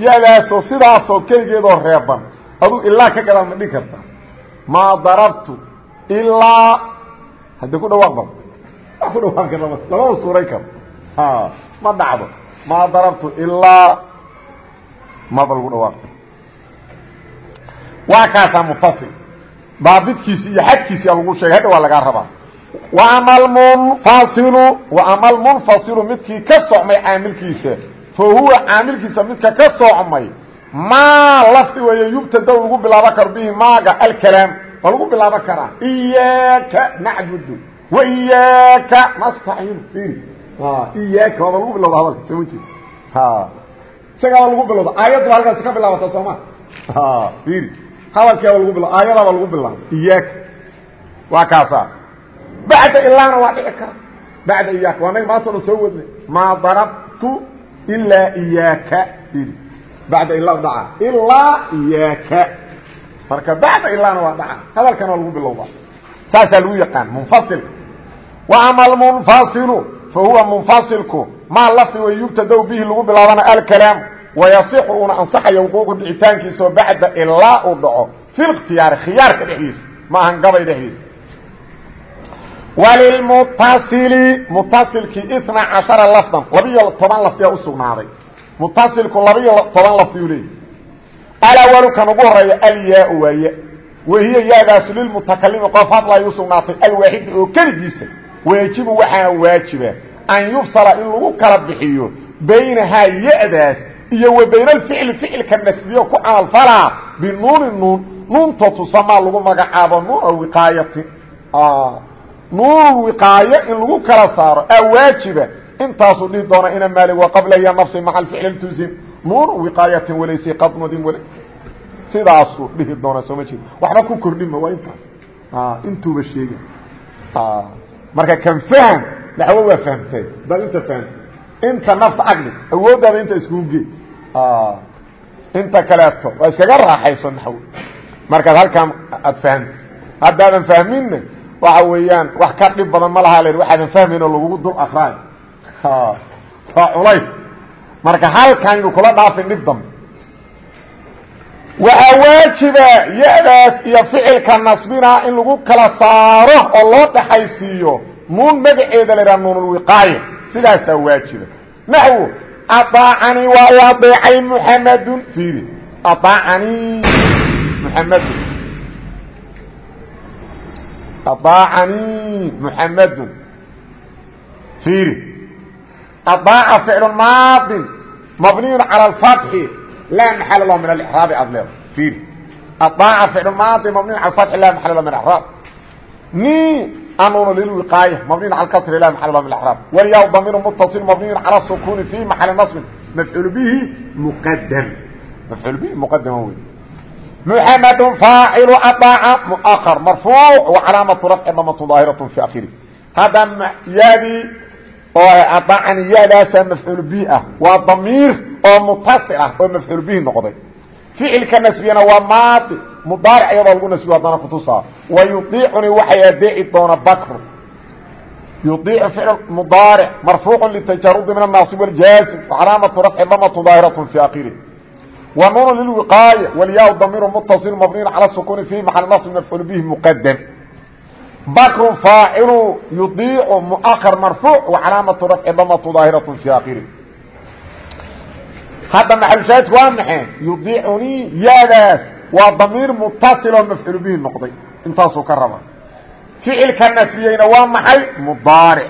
ya-daasoo sidaasoo keligeedoo reeban aduu ilaa ka gadaan ma dhigi karta. Maa darabtu ilaa hadda ku dhawaaq ba wa ku dhawaaq kar lamaba suuray karo ma dhacdo. Maa darabtu ilaa maba lagu dhawaaq waa kaasaa mutasil daabidkiisi iyo xadkiisi lagu sheegay hadda waa lagaa rabaa. Ama almunfasilu wa ama almunfasilu midkii ka socmay caamilkiisa. Fa huwa caamilkiisa midka ka socmay maa lafdi weeye yubtada lagu bilaaban karo bihi maaga alkalaam waa lagu bilaaban karaa. Iyaaka nacbudu wa iyaaka nastaciin iri iyaaka waaba lagu bilowda hadalka soo ma jeed isagaaba lagu bilowda aayaddu halkaasi ka bilaabata sooma iri hadalkeeba lagu bila aayadaaba lagu bilaabay iyaaka. Waa kaasa bacda ilaana waa dhici kara bacda iyaaka. Waa nag maanta dhan soo wadnay maa darabtu ilaa iyaaka. Iri bacda ilaa dhaca. Ilaa iyaaka. Marka bacda ilaana waa dhaca. Hadalkana waa lagu bilowda. Saasaa lagu yaqaan munfasil. Wa ama almunfasilu fa huwa munfasilku. Maa lafdi way yubtadaw bihi lagu bilaabana alkalaam. Wayasixu uuna ansaxaya wuquuqu dhicitaankiisao bacda ilaa uu dhaco. Fi اkhtiyaari khiyaarka dhexdiisa. Ma ahan gabay dhexdiisa. Walilmutasili mutasilkii itna cashara lafdan labiyo toban lafdiyaa usugnaaday mutasilku labiyo toban lafdiyuu leeyay alawalu kan ugu horreeya alyaa waaye. Wahiya yaadaasu lilmutakalimi qof hadlay usugnaatay alwaaxidi oo keligiisa waajibu waxaana waajiba an yufsala in lagu kala bixiyo baynahaa ya-daas iyo wa bayn alficli ficilka nasbiyo ku camalfalaa binuuni nuun. Nuunta tusamaa lagu magacaabo nuuna wiqaayatin nuun wiqaayo in lagu kala saaro aa waajiba intaasuu dhihi doona ina maalig wa qabla ya nafsi maca alficli ltuzim nuun wiqaayatin walayse qadmadin wal sidaasuu dhihi doona soo ma jeed waxba ku kordhima waa intaas. Intuuba sheega marka kan fahm naxwo waa fahamtay bal inta fahamtay. Inta nafta agdhig awooddaada inta iskuge inta kaleeto waa iskaga raaxayso naxwo. Markaad halkaan aada fahamto. Haddaadan fahminna waxa weeyaan wax ka dhib badan ma laha l waxaadan fahmayn oo lagugu dul akraayo waa culays. Marka halkanaynu kula dhaafin dhib dambe. Waxaa waajiba ya-daas iyo ficilka nasbina in lagu kala saaro oo loo dhaxaysiiyo nuun magaceeda la yidhaha nuunulwiqaaya sidaasaa waajiba. Naxwo aطaacanii waa u adeecay muxamadun fiiri. Aacanii muxamadun aطaaca ficlu maadin mabniyu calى اfatxi laa maxal lah min alraabi aad leeda fiiri aطaaca ficlu maadin mabniyu ala fatxi laa maxal lah min araab ni anuun lilwiqaaya mabniyu cala kasri la maxal lah min araab walyaa damiru mutaصil mabniyu calى sukuni fi maxali naصbin mafcuul bihi muqadam mafcuul bihi muqadama wey محمد فاaعل أطاaع مؤخر مرفوع وعلاaمة رفع dmة ظاaهرة في akhره hadda yadii oo adacani yadaasaa mafcuul bi ah waa damiir oo mutasil ah oo mafcuul bihi noqday ficilka nasbiyana waa maadi mudaaric iyadoo lagu nasbiyo haddana kutusaa wa yudiicuni waxay adeeci doona bakru yudiicu ficl mudaaric marfuucu litajarudi min annaasib wاljaazim wcalaamatu rafci damatu daahiraة fi akhirih wa nuun lilwiqaaya walyaa damiru mutaصil mabniyin calى sukuni fi maxal naصb mafcuul bihi muqadam bakru faacilu yudiicu muakar marfuuc wacalaamatu rafci damatu daahiraة fi akhirih hadda maxalushaahidku waa maxay yudiicunii yaadaas waa damiir mutasil oo mafcuul bihi noqday intaasuu ka raba ficilka nasbiyeyna waa maxay mudaaric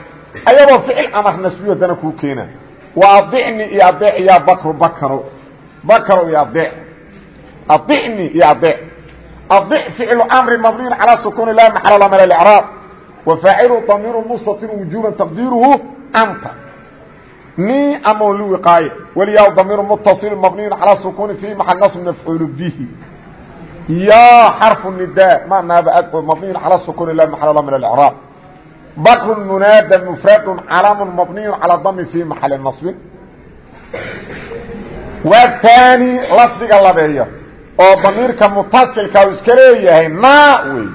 ayadoo ficil amar nasbiyo haddana kuu keena wa adicni iyo adeec yaa bakru bakro bakro iyo adeec adicni iyo adeec adic ficlu amri mabniyin calaa sukuuni laa maxala la min alcraab wa faacilu damiiru mustatir wujuban taqdiiruhu anta ni ama liwiqaaya waliyaa damiir mutaصil mabniy calى sukuni fi maxal naصb mafcuul bihi ya xarfu nida ma naaba mabniy calى sukuni la maxal min اlcraab bakru munaada mufradu calaam mabniy calى dami fi maxali naصbin wathani lafdiga labeeyo oo damiirka mutasilka u iska leeyahay na wey?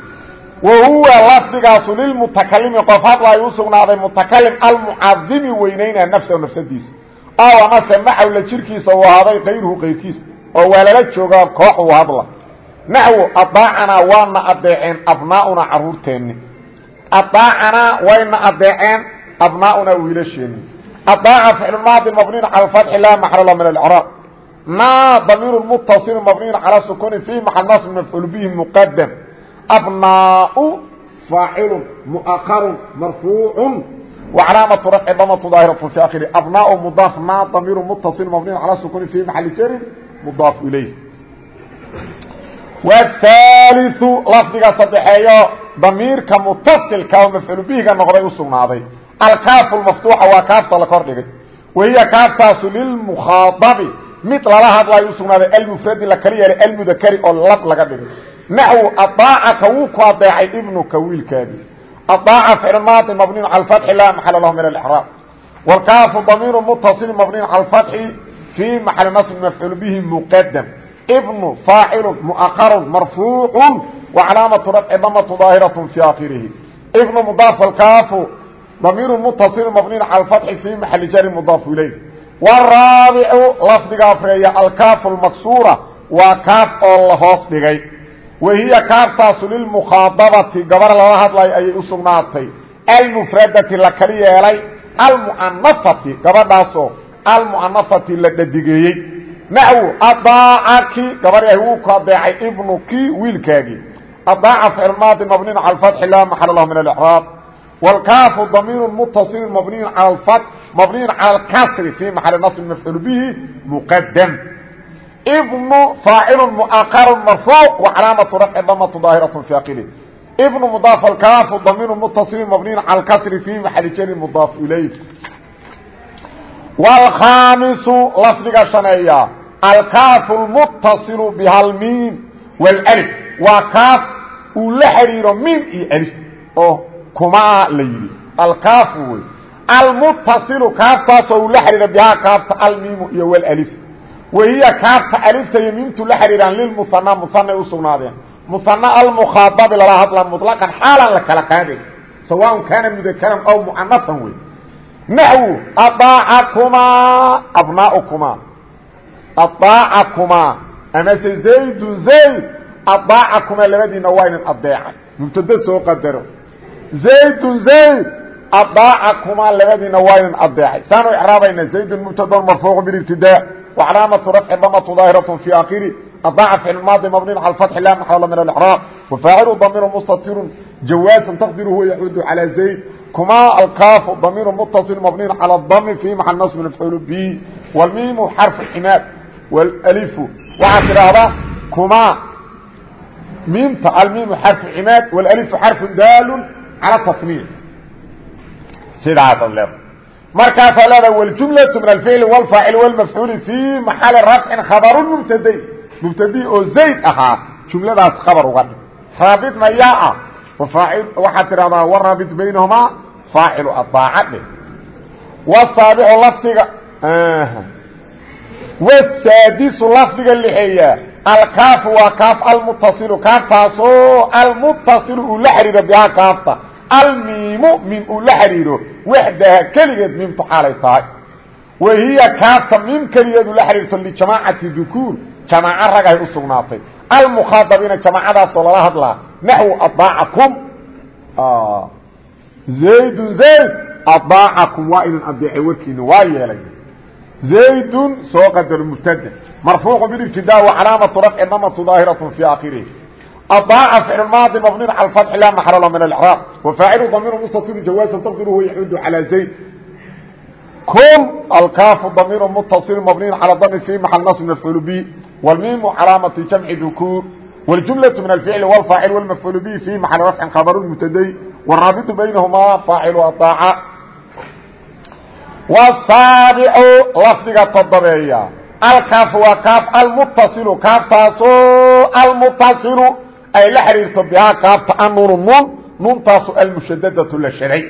Wahuwa lafdigaasu lilmutakalimi qof hadlaayo usugnaaday mutakalim almucadimi weynayna nafsahu nafsadiisa. Aw amase maxawla jirkiisa uu ahaaday kayruhu kayrkiisa oo waa lala joogaa koox uu hadla. Naxwo adaacanaa waana adeeceen abnaaunaa caruurteenni. Adaacanaa wayna adeeceen abnaaunaa wiilasheenni adaaca ficlumaadi mabniin cala fatxi laa maxalla min alcraab naa damiiru mutaصil mabniyin calaa sukuni fi maxal nasb mafcuul bihi muqadam abnaa faacilu muaqaru marfuucu wacalaamatu rafci damatu daahiratu fi akhiri abnaa mudaaf naa damiiru mutaصil mabniin calaa sukuni fi maxali jarin mudaaf ilayh. Whaaliu lafdiga saddexeeyo damiirka mutasilka oo mafcuul bihiga noqday usugnaaday alkaafu maftuuxa waa kaafta la kor dhigay wahiya kaaftaasu lilmukhaadabi mid lala hadlayo usugnaaday almufradi la kala yeelay almudakari oo lab laga dhigay naxw aطaacaka wuu ku adeecay ibnuka wiilkaadii aطaaca ficl maadi mabniyu cala اfatxi laa maxala lahu min اlcraab wاlkaafu damiiru mutaصil mabniyu cala اfatxi fii maxali naصbi mafcuul bihi muqadam ibnu faacilu muaharu marfuucu wacalaamatu rafci damatu daahiraة fi akhirihi ibnu mudaaf alkaafu damiiru mutaصil mabniyu cala اfatxi fii maxali jari mudaafu ilayh wاraabicu lafdiga afreeya alkaafu اlmaksuura waa kaaf oo la hoos dhigay wahiya kaaftaasu lilmukhaadabati gabar lala hadlayo ayay u sugnaatay almufradati la kali yeelay almu'anafati gabadhaasoo almu'anafati la dhadigeeyey naxwu adaacaki gabar yahay wuu ku adeecay ibnuki wiilkaagii adaaca ficil maadi mabniyn cala alfatxi laa maxala lahu min alicraab wاlkaafu damiiru mutaصil mabniyu al mabniyu cala alkasri fii maxali nasri mafcuul bihi muqadam bnu faacil muaqar marfuuc wacalaamatu rafci damatu daahiraة fi akili bnu mudaaf alkaafu damiir mutaصil mabniy cala kasri fi maxali jari mudaaf ilayh wاlkhaamisu lafdiga shaneeya alkaafu lmutasilu bihalmiim wاlأlif waa kaaf uu la xiriiro miim iyo alif oo kumaa la yidhi alkaafu wey almuttasilu kaabtaasoo uu la xidhiidha bihaa kaabta almiimu iyo wlif wahiya kaabta alifta iyo miimtu la xidhiidhaan lilmuana muanay u sugnaadeen. Muana almukhaababi lala hadla muطlaqan xaalan la kala qaadayn sawaءn kaana mudakaran aw muanafan wey naxwu aaacakumaa abnaaukumaa. Aaacakumaa amase zaydun zayd aaacakumaa labadiina waa inin adeecay mubtado soo qadaro. Zaydun zayd adaacakumaa labadiina waa ynan adeecay saanu icraabayna zaydun mubtadon marfuucu bilibtidaa وcلاaمة رفع dmة ظاahiرة في akhر aضاc فعل mاaضي مبني على الفتح لا محل من الإعراب وفاaعل ضمير مستطر جواaزا تقدر هو يعود على زيد كما الكاف ضمير متصل مبني على الضم في محل نصب مفعول به والميم حرف حماad والألف waxaa tidhaahdaa كما miimta الميم حرف حماad والألف حرف dال على sidaasa leed markaasaa leeda wljumlau min alficli wlfaacil wlmafcuuli fi maxali rafcin khabaru mubtadayn mubtadi oo zayd ahaa jumladaas khabar uga dhig. Raabitna yaa ah waxaad tidhahdaa waraabit baynahumaa faacilu adaaca dheh wsaabiu lafdiga wsaadisu lafdiga lixeeya alkaafu waa kaaf almutasilu kaaftaasoo almutasilu uu la xiriira bihaa kaafta almiimu miim uu la xidhiiro waxdaha keligeed miimtu xaalay tahay. Wa hiya kaafta miim keligeedu la xidhiirto lijamaacati dukuur jamaaco rag ay u sugnaatay. Almukhaadabiina jamaacadaasoo lala hadlaa naxwu adaacakum zaydun zayd adaacakum waa inan adeecay warkiina waa yeelay. Zaydun soo qadar mubtada marfuucu bilibtidaa wa calaamatu rafci damatu daahiraة fi akhirihi adaaca ficl maadi mabniin cala fatxi laa maxrala min alcraab wafaacilu damiir mustatir jawaasan taqdiruhu yaxudu calaa zayd kun alkaafu damiir mutaصil mabniin calى dami fi maxal nasb mafcuul bi wlmiimu calaamati jamci dukuur wاljumlaة min alficli wاlfaacil wاlmafcuul bi fi maxali rafcin khabaru mubtaday wraabitu baynahumaa faacilu adaaca wsaabicu lafdiga todobeeya alkaaf waa kaaf almutasilu kaaftaasoo almutasilu ay la xiriirto bihaa kaafta annuunu nuun nuuntaasu almushadadatu la shaday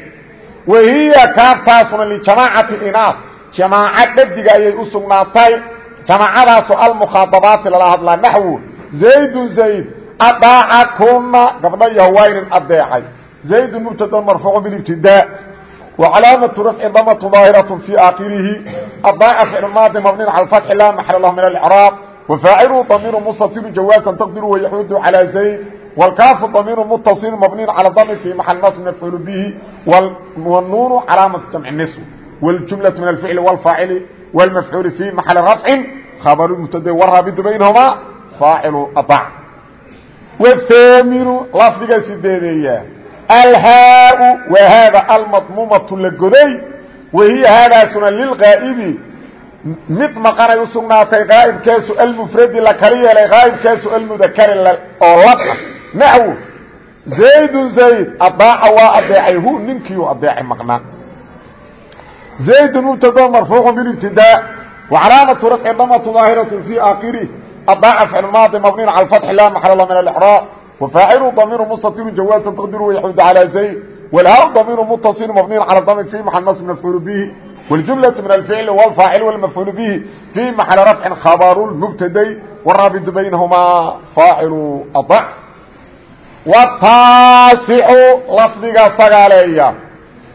wa hiya kaaftaasuna lijamaacati inaaf jamaaca dhadiga ayay u sugnaatay. Jamaacadaasoo almukhaadabaati lala hadlaa naxwu zaydun zayd adaaca kuna gabdha yahwaynin adeecay zaydun mubtadon marfuucu bilibtidaa wacalaamatu rafci damatu daahiraة fii aakhirihi. Adaaca ficlmaadi mabnin cala fatxi laa maxal lah min acraab وفاaعل ضمير مستر جواaزا تقدر ويحuد على زيد والكاف ضمير متصل مبني على ضم في محل نصب مفعول به والنون cلاaمة جمع نصب والجملة من الفعل والفاaعل والمفعول في محل رفع خبر المبتd والرابط بينهما فاaعل aضاع والثامن لفdiga sideedeeya alhaa waa haada almadmuumatu la goday wahiya haadaasuna lilqaa'ibi mid maqanay u sugnaatay kaaibkaasu almufradi la kala yeelay kaaibkaasu almudakari oo lab ah. Naxwu zaydun zayd adaaca waa adeecay hu ninkiiu adeecay maqnaa. Zaydun mubtado marfuucu bilibtidaa wacalaamatu rafci damatu daahiratu fii aakhirih adaaca ficlmaadi mabniin cala fatxi laa maxalala min alicraab wafaacilu damiiru mustatiru jawaasan faqdiru yaxudu calaa zayd. Walhaw damiiru mutaصilu mabniin cala dami fi maxal nasb mafcuulu bihi والجملة من الفعل والفاعل والمفعول به في محل رفع خبر المبتدي والرابط بينهما فاعل أضع والتاaسع لفdiga sagaaleeya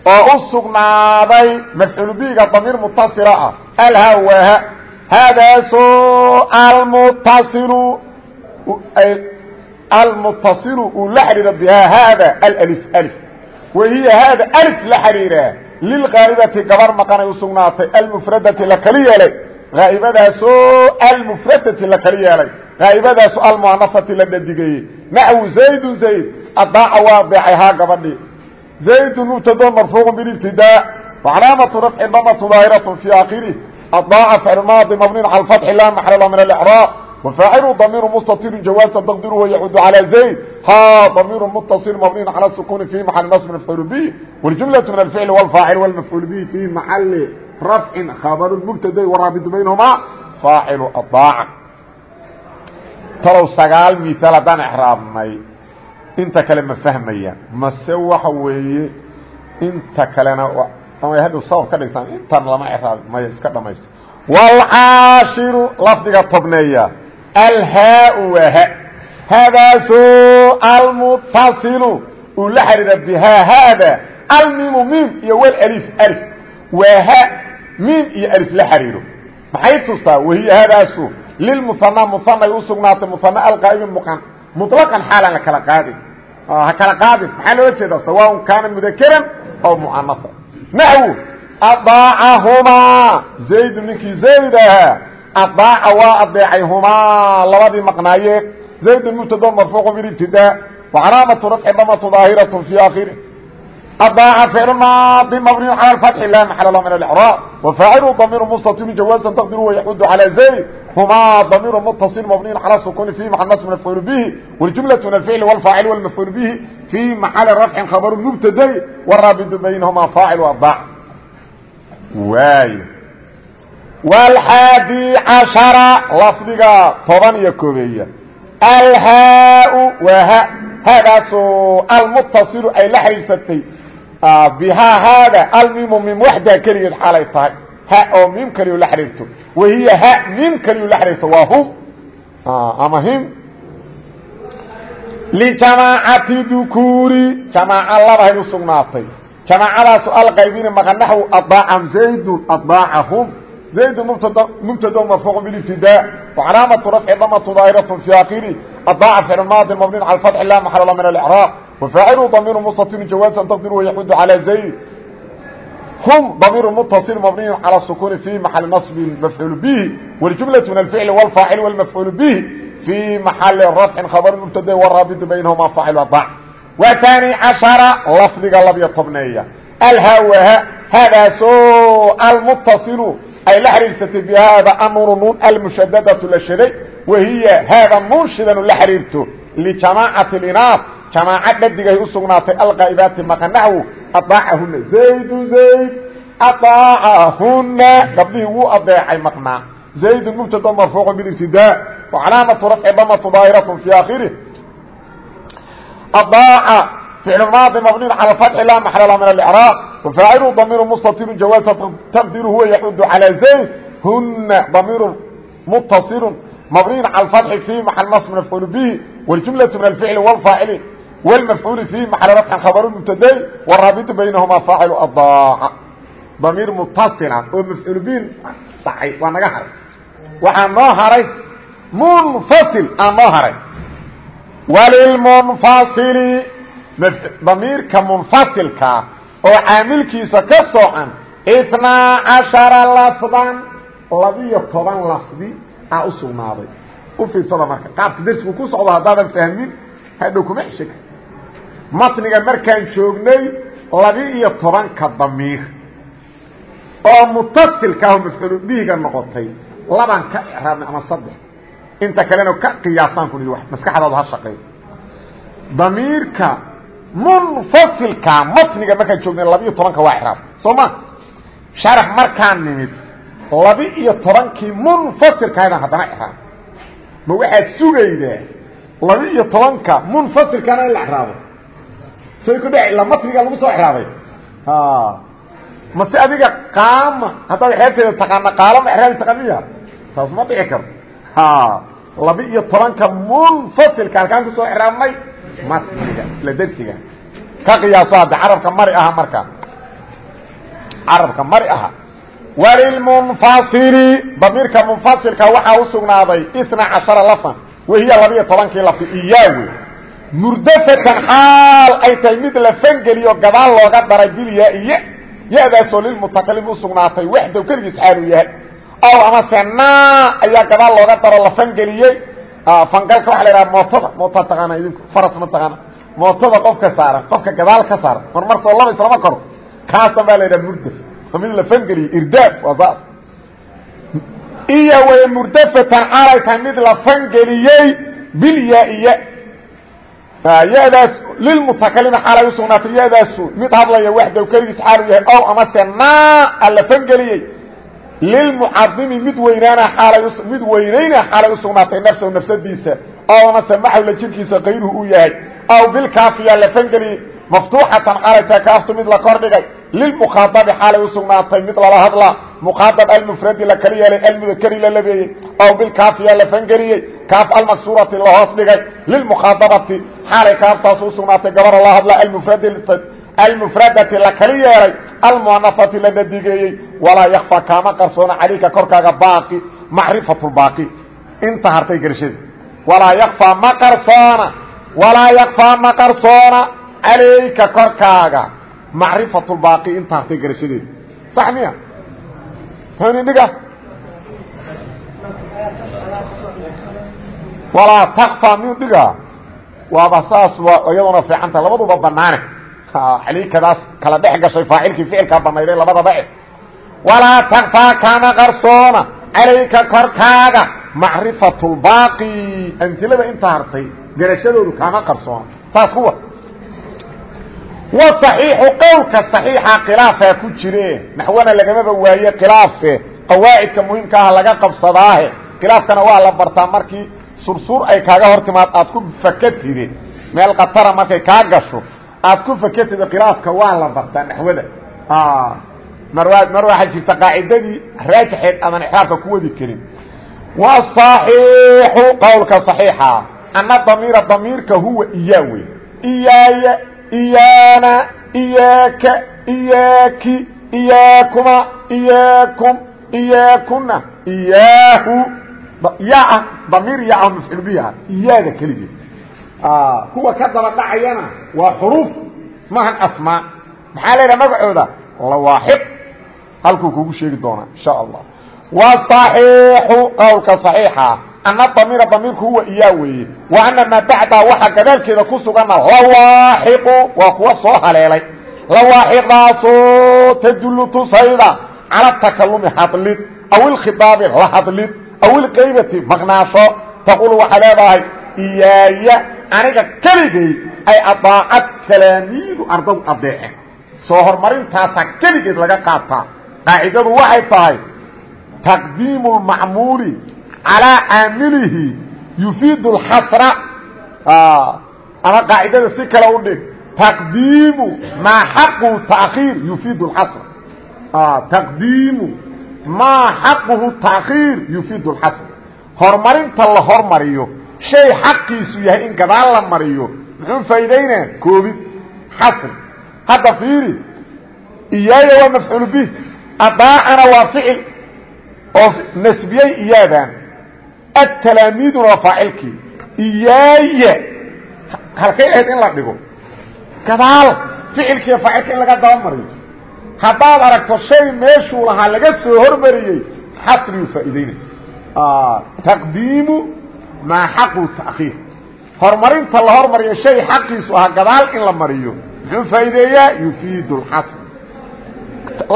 oo u sugnaaday مفعuل bga ضمير متصل ah alhwh hadaasoo almتصل almutasilu uu la xidhiiro bihaa haada alf alf wahiya haada alf la xidhiira lilghaa'ibati gabar maqanay u sugnaatay almufradati la kali yeelay haa'ibadaasoo almufradati la kali yeelay haa'ibadaasoo almuanafati la dhadigeeyey naxwu zaydun zayd adaaca waa adeecay haa gabadhii zaydun mubtado marfuuqu bilibtidaa wacalaamatu rafci damatu daahiratu fii aakhirih adaaca ficl maadi mabnin cala alfatxi laa maxrala min alcraab وفاaعل ضمير مستطر جواaزا تقدر ويعud على زيد hا ضمير متصل مبني على السكون في محل نصب مفعول به والجملة من الفعل والفاعل والمفعول به في محل رفع خبر مبتد ورابط بينهما فاaعل أضاaع talow sagaal miثaal haddaan اعraabnay inta kale ma fahmayaan mase waxa weeye inta kalena amay hadda sabab ka dhigtaan intan lama raab maya iska dhamaysta والcaashiru lafdiga tobneeya alhaa waa ha haadaasoo almutasilu uu la xidhiira bihaa haada almiimu miim iyo wlif alif waa ha miim iyo alif la xidhiiro maxay tustaa wahiya haadaasu lilmuhanaa muhanay u sugnaatay muhana alqaa'imi muqan muطlaqan xaalan la kala qaadin ha kala qaadin maxaa loola jeedaa sawaaء kaana mudakeran aw mucanasa naxwu adaacahumaa zaydu ninkii zayd ahaa adaaca waa adeecay humaa labadii maqnaayeen zaydun mubtado marfuuqu bilibtidaa wacalaamatu rafci damatu daahiratu fii akhiri adaaca ficlu maadi mabniyu cala alfatxi laa maxala lahu min alicraab wafaacilu damiiru mustatiru jawaasan taqdiru wayaxudu calaa zayd humaa damiiru mutaصil mabniyu cala sukuni fi macal nasb mafcuul bihi wاljumlaة min alficli wاlfaacil wاlmafcuul bihi fii maxali rafcin khabaru mubtadai waraabidu baynahuma faacil adaac waayo wاlxaadi caشhara lafdiga toban iyo koobeeya alhaa waa ha haadaasoo almutasilu ay la xariirsatay bihaa haada almimu mim waxdaa keligeed xaalay tahay ha oo miim kaliyu la xiriirto wahiya ha miim kaliyu la xiriirto waa hum ama him lijamaacati dukuuri jamaaca labahay u sugnaatay jamaacadaasu alqaybina maqanaxw adaacan zaydun adaacahum زayd mbtad mrفوq bاbtidاء وcalaamaة rفci dmة ظaahiraة في akiri aضاac فعل maadi mbni عalى الفتح la mxل min الإعrاaq وفاacil ضميr mstir jawاaزا تqdir وyxud عalى زayd hm ضميr mتصل mbniy عalى السkون في maحaل نصb mfcuل bه والجuملة min الفعل والفاacل والmfcuل bه في maحaل رفع kبر mbtd والrاabط baynهma فاacل aضاc وثاني caشhaرa lفdiga labiyo tobneeya alhawh hadaasoo almتصل ay la xiriirsatay bhaada amru nuun almushadadatu la shaday wahiya haada nuun shidanu la xiriirto lijamaacati اinaas jamaaca dhadigay u sugnaatay alqaa'ibaati maqanaxwu adaacahuna zaydu zayd adaacahuna gabdhihii wuu adeecay maqnaa zaydun mubtada marfuuq biاbtidaa wacalaamatu rafci damatu daahiraة fi akhirih adaaca ficl maadi mabniy calى اfatxi la maxalla min اlcraaq وفاaعل ضمير مستطر جواز تقدير هو يحد على زيد هن ضمير متصل مبني على الفتح في محل نصب مفعول به والجملة من الفعل والفاعل والمفعول فيه محل رفع خبر مبتدئ والرابط بينهما فاعل أضاع ضمير متصل ومفعول به صحيح waa naga haray waxaa noo haray منفصل aa noo haray وللمنفصل damiirka munfasilkaa oo caamilkiisa ka socan itnaa cashara lafdan labiyo toban lafdi aa u sugnaaday. U fiirsada marka qaabka darsigu ku socdo haddaadan fahmin hadhow kuma xeshe kar matniga markaan joognay labi-iyo tobanka damiir. Oo mutasilkaaho mafcuulu bihiga noqotay labaan ka icraabnay ama saddex. Inta kalena ka qiyaasaan ku nidi maskaxdaadu ha shaqeey damiirka munfasilka matniga markaan joognay labiiyo tobanka waa iraab soo ma? Sharax markaan nimid laba-iyo tobankii munfasilkahaydaan haddana iraab ma waxaad sugaydaa laba-iyo tobanka munfasilkaana in la iraabo say ku dheci ila matniga lagu soo iraabay mase adiga qaama haddaad xeebteeda taqaana qaalama iraabi taqaniya taas ma dhici karto laba-iyo tobanka munfasilka halkaan iraabnay matniga la dersiga ka qiyaaso hadde carabka mari aha marka. Carabka mari aha. Walilmunfasili damiirka munfasilka waxaa u sugnaaday isna cashara lafan wahiya labiiyo tobankii lafdi iyaawe. Murdafatan xaal ay tahay mid la fangeliyo gadaal looga daray bilyaa iyo ya-daasoo lilmutakalim u sugnaatay waxdow keligiis xaaluu yahay. Ow amase naa ayaa gadaal looga daro la fangeliyey fangalka waxa la idhaha mootada. Moota taqaana idinku. Faras ma taqaana mootada qofka saaran qofka gadaal ka saaran marmar soo laba islama koro kaasan baa la yidhaha murdaf waa mid la fangeliye irdaaf waa saas iyo way murdafatan xaalay tahay mid la fangeliyey bilyaa-iya ya-daas lilmutakalima xaalay usugnaatay ya-daasu mid hadlaya waxdow keligiis xaalu yahay ow amase naa a la fangeliyey lilmucadimi mid weynaana xaalay mid weynayna xaalay usugnaatay nafsahu nafsadiisa ow amase maxawla jirkiisa kayruhu uu yahay aw bilkaafiya la fangeliyey maftuuxatan xaalaytaa kaaftu mid la kordhigay lilmukhaadabi xaalay usugnaatay mid lala hadlaa mukhaadab almufradi la kala yeelay almudakari la labeeyey aw bilkaafiya la fangeliyey kaaf almaksuurati la hoos dhigay gabara la almufradi almufradati la kala yeelay almuanafati la nadigeeyey walaa yakfa kaama qarsoona calayka korkaaga baaqi macrifatulbaaqi inta hartay garshada walaa yakfaa ma qarsoona walaa yakfaa ma qarsoona calayka korkaaga macrifatulbaaqi inta hartay garashadeeda sax miya hanidhiga walaa takfaa miyuu dhigaa waaba saas waa iyaduna fiicanta labaduba banaane xaliikadaas kala dhex gashay faacilkii ficilkaa banayday labadaba e walaa takfaa kama qarsoona calayka korkaaga. Macrifatulbaaqi amilada inta hartay garashadoodu kama qarsoona. Saas kuwa waصaxiixu qowlka صaxiixa khilaafaa ku jire. Naxwana lagamaba waaye khilaafe. Qawaacidka muhimka ah laga qabsadaahe. Khilaafkana waa la bartaa markii sursuur ay kaaga hor timaad aad ku fakatide meel katara markay kaa gasho aad ku faketida khilaafka waa la bartaa naxwada. Mar mar waxaa jirta qaacidadii raajixeed adan ixraabka ku wadi karin. Wصaxiixu qowlka صaxiixa ana damiira damiirka huwa iyaa wey iyaaya iyaana iyaaka iyaaki iyaakuma iyaakum iyaakuna iyaahu yaa damiir yaa mafcuul biha iyaada keligeed kuwa ka daba dhacayana waa xuruuf. Mahan asmaa maxaa la ydhaha magacooda? Lawaaxiq halkuu kugu sheegi doonaa insha allah wصaxiixu qowlka صaxiixa ana damiira damiirku huwa iyaa weeye. Wa ana maa bacdaa waxa gadaalkeeda ku sugana lawaaxiqu waa kuwa soo haleelay. Lawaaxiqdaasoo tadulu tusayda cala takalumi hadlid aw ilkhidaabi la hadlid aw ilqaybati maqnaasho. Taqulu waxaa leedahay iyaaya aniga keligay ay adaacad talaamiidu ardadu adeeceen soo horumarintaasaa keligeed laga qaataa qaacidadu waxay tahay taqdiimu lmacmuuli calaa caamilihi yufiidu اlxasra ama qaacidada si kale u dhig taqdiimu maa xaqu taakhiir yufiidu اlxasra taqdiimu maa xaquhu taakhiir yufiidu اlxasr horumarinta la hormariyo shay xaqiisu yahay in gadaal la mariyo muxuu faa'iidaynaa? Koobid xasri. Hadda fiiri iyaaya waa mafcuul bih adaacana waa ficil oo nasbiyey iyaadan atalaamiiduna waa faacilkii. Iyaaya halkay ahayd in la dhigo. Gadaal ficilkiiyo faacilka in laga daba mariyo. Haddaad aragto shay meeshuu lahaa laga soo hormariyey xasriyuu faa'iideynaya taqdiimu maa xaqu ta'khiir. Horumarinta la hormariyo shay xaqiisu ahaa gadaal in la mariyo. Muxuu faa'iideeyaa? Yufiidu اlxasr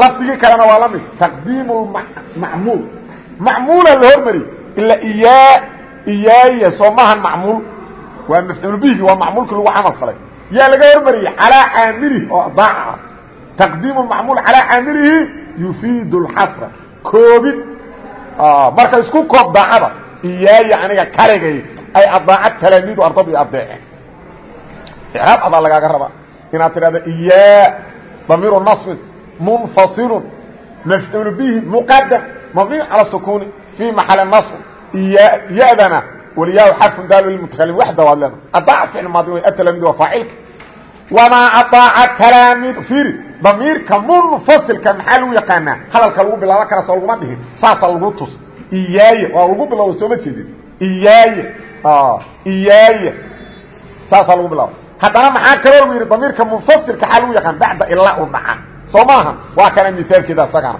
lafdigii kalena waa la mid. Taqdiimu macmuul. Macmuula la hormari ila iyaa iyaaya soo mahan macmuul. Waa mafcuul bihi waa macmuulkii lagu camal falay. Yaa laga hormariyey calaa caamilih oo daaca ah. Taqdiimu macmuul calaa caamilihi yufiidu اlxasra koobid marka isku koob daacada iyaaya aniga kaligay ay adaaca talaamiidu ardadii adeeceen icraab adaa lagaaga raba inaad tidhahdo iyaa damiiru naصbin munfasilu mafcuulu bihi muqadam mabniyu cala sukuuni fii maxali naصb iya yadana waliyaa xarfun daal lmutakalim waxda waad leeda adaaca ficil maadi way atalaamidu waa faacilka. Wamaa adaaca talaamiidu fiiri damiirka munfasilka maxaa lagu yaqaanaa? Hadalka lagu bilaabo kara soo laguma dhihin saasa lagu tus iyaaya waa lagu bilowda sooma jeedin. Iyaaya iyaaya saasaa lagu bilaaba haddana maxaa kaloo lagu yidhi damiirka munfasilka xaa lagu yaqaan bacda ilaa u dhaca soo maaha waa kana misaalkeeda isagana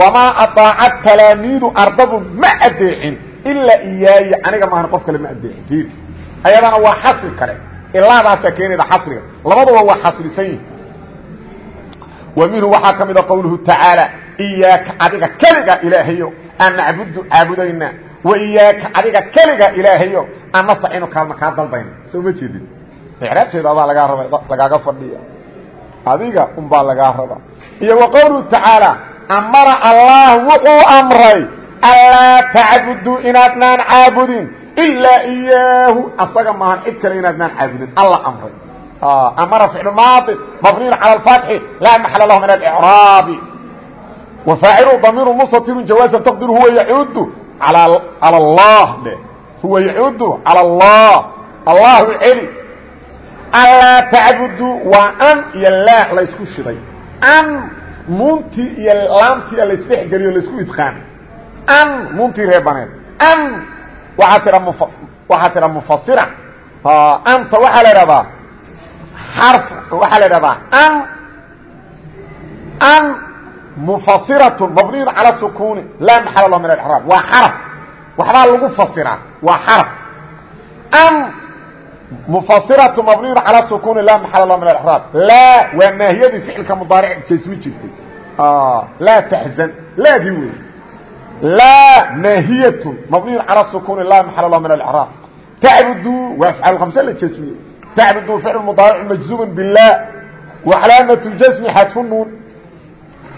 wamaa aaaca talaamiidu ardadu ma adeecin ilaa iyaaya aniga maahan qof kale ma adeecin. Fiiri ayadana waa xasri kale. Ilaadaasaa keenayda xasriga. Labaduba waa xasrisan yihiin wa minhu waxaa ka mida qowluhu tacaalى iyaaka adiga keliga ilaahayo aan nacbudu caabudayna waiyaaka adiga keliga ilaahayo aan nasacinu kaalma kaa dalbayna soo ma jeedid icraabteeda abaa lagaa raba lagaaga fadhiya. Adiga unbaa lagaa raba iyo wa qowluhu tacaala amara allah wuxuu amray allaa tacbuduu inaadnaan caabudin ilaa iyaahu. Asaga maahan cid kale inaadnaan caabudin. Alla amray. Amara ficlu maadi mabniyun cala alfatxi laa maxala lahu min alcraabi wafaacilu damiiru mustatiru jawaasan taqdiru huwa yacuudu alى اllah dhe huwa yacuudu calى اllah allahu celi anlaa tacbuduu waa an iyo laa laysku shiday an nuuntii iyo laamtii laysdhexgeliyo laysku idqaamay an nuuntii reebaneed an waxaa tira m waxaa tira mufasira anta waxaa la idhahdaa xarf waxaa la idhahdaa an an mufasirat mabniyn calى sukuni laa maxala lah min اraab waa xaraf waxbaa lagu fasiraa waa xaraf an mufasiratu mabniyn calى sukuni laa maxala lah min اraab laa waa naahiyadii ficilka mudaaric jasmi jirtay laa taxzan laadii wey laa naahiyatu mabniyn calى sukuni laa maxala lah min اraab tacbudu waa afcaal khamse la jasmiye tacbudu ficl mudaaric majzuum bilah وcalaamaة اjasmi xadfu nuun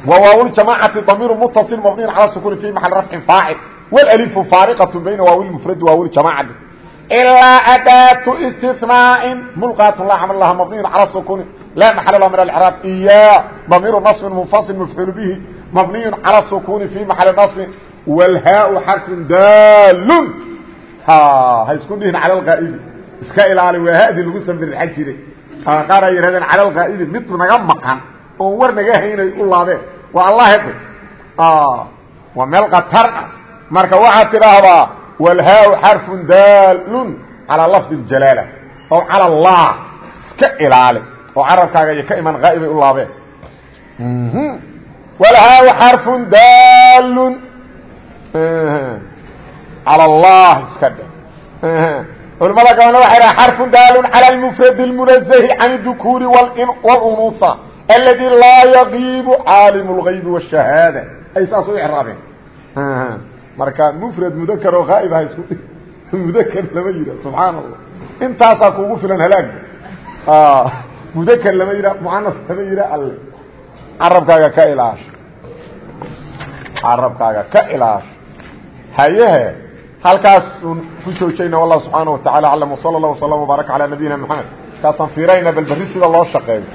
وwaaw اjamacati damiir mutaصil mabniy calى sukuni fi maxal rafcin faacil wاlأlifu faariqaة bayna waaw mfradi waaw jamacati ilaa adaatu اstinaaءi mulqaat la camal laha mabniy calى sukuni laa maxal lah min alcraab iya damiiru naصbin munfasil mafcuul bihi mabniyu calى sukuni fi maxali naصbin wlhaau xarfun daalun ha isku dhihin cala lqaa'ibi iska ilaali waa hadi lagu sambirixan jiray qaar ay yihahdeen cala lqaa'ibi mid naga maqan oon war naga hayn ay u laabeen. Waa allah waa meel katar ah marka waxaad tidhaahdaa walhaaw xarfun daalun calaa lafdi jalaala aw cala allah. Iska ilaali. Oo carabkaaga ka iman haa'ib u laabeen. Mhm. Walhaaw mhm. mhm. xarfun daalun. Cala allah iska dhe culamada gabalna waxay dhaha xarfun daalun cala almufradi اlmunazahi can dukuuri wاlunuha aladi laa yagiibu caalim اlغaybi والشhahaada ay saas u icraabeen marka mufrad mudakr oo haa'ib ha isku mudakr lama yidha subxaan allah intaasaa kuugu filan halaagba mudakr lama yidha muanas lama yidha alle carabkaaga ka ilaasho carabkaaga ka ilaasho hayehe halkaas un ku joojayna wallahu subxaanaه wa taعala aclam وsala اllah وsلم وbaaraka calى nabiyina mxamed kaasaan fiirayna bal berri sida loo shaqeeyo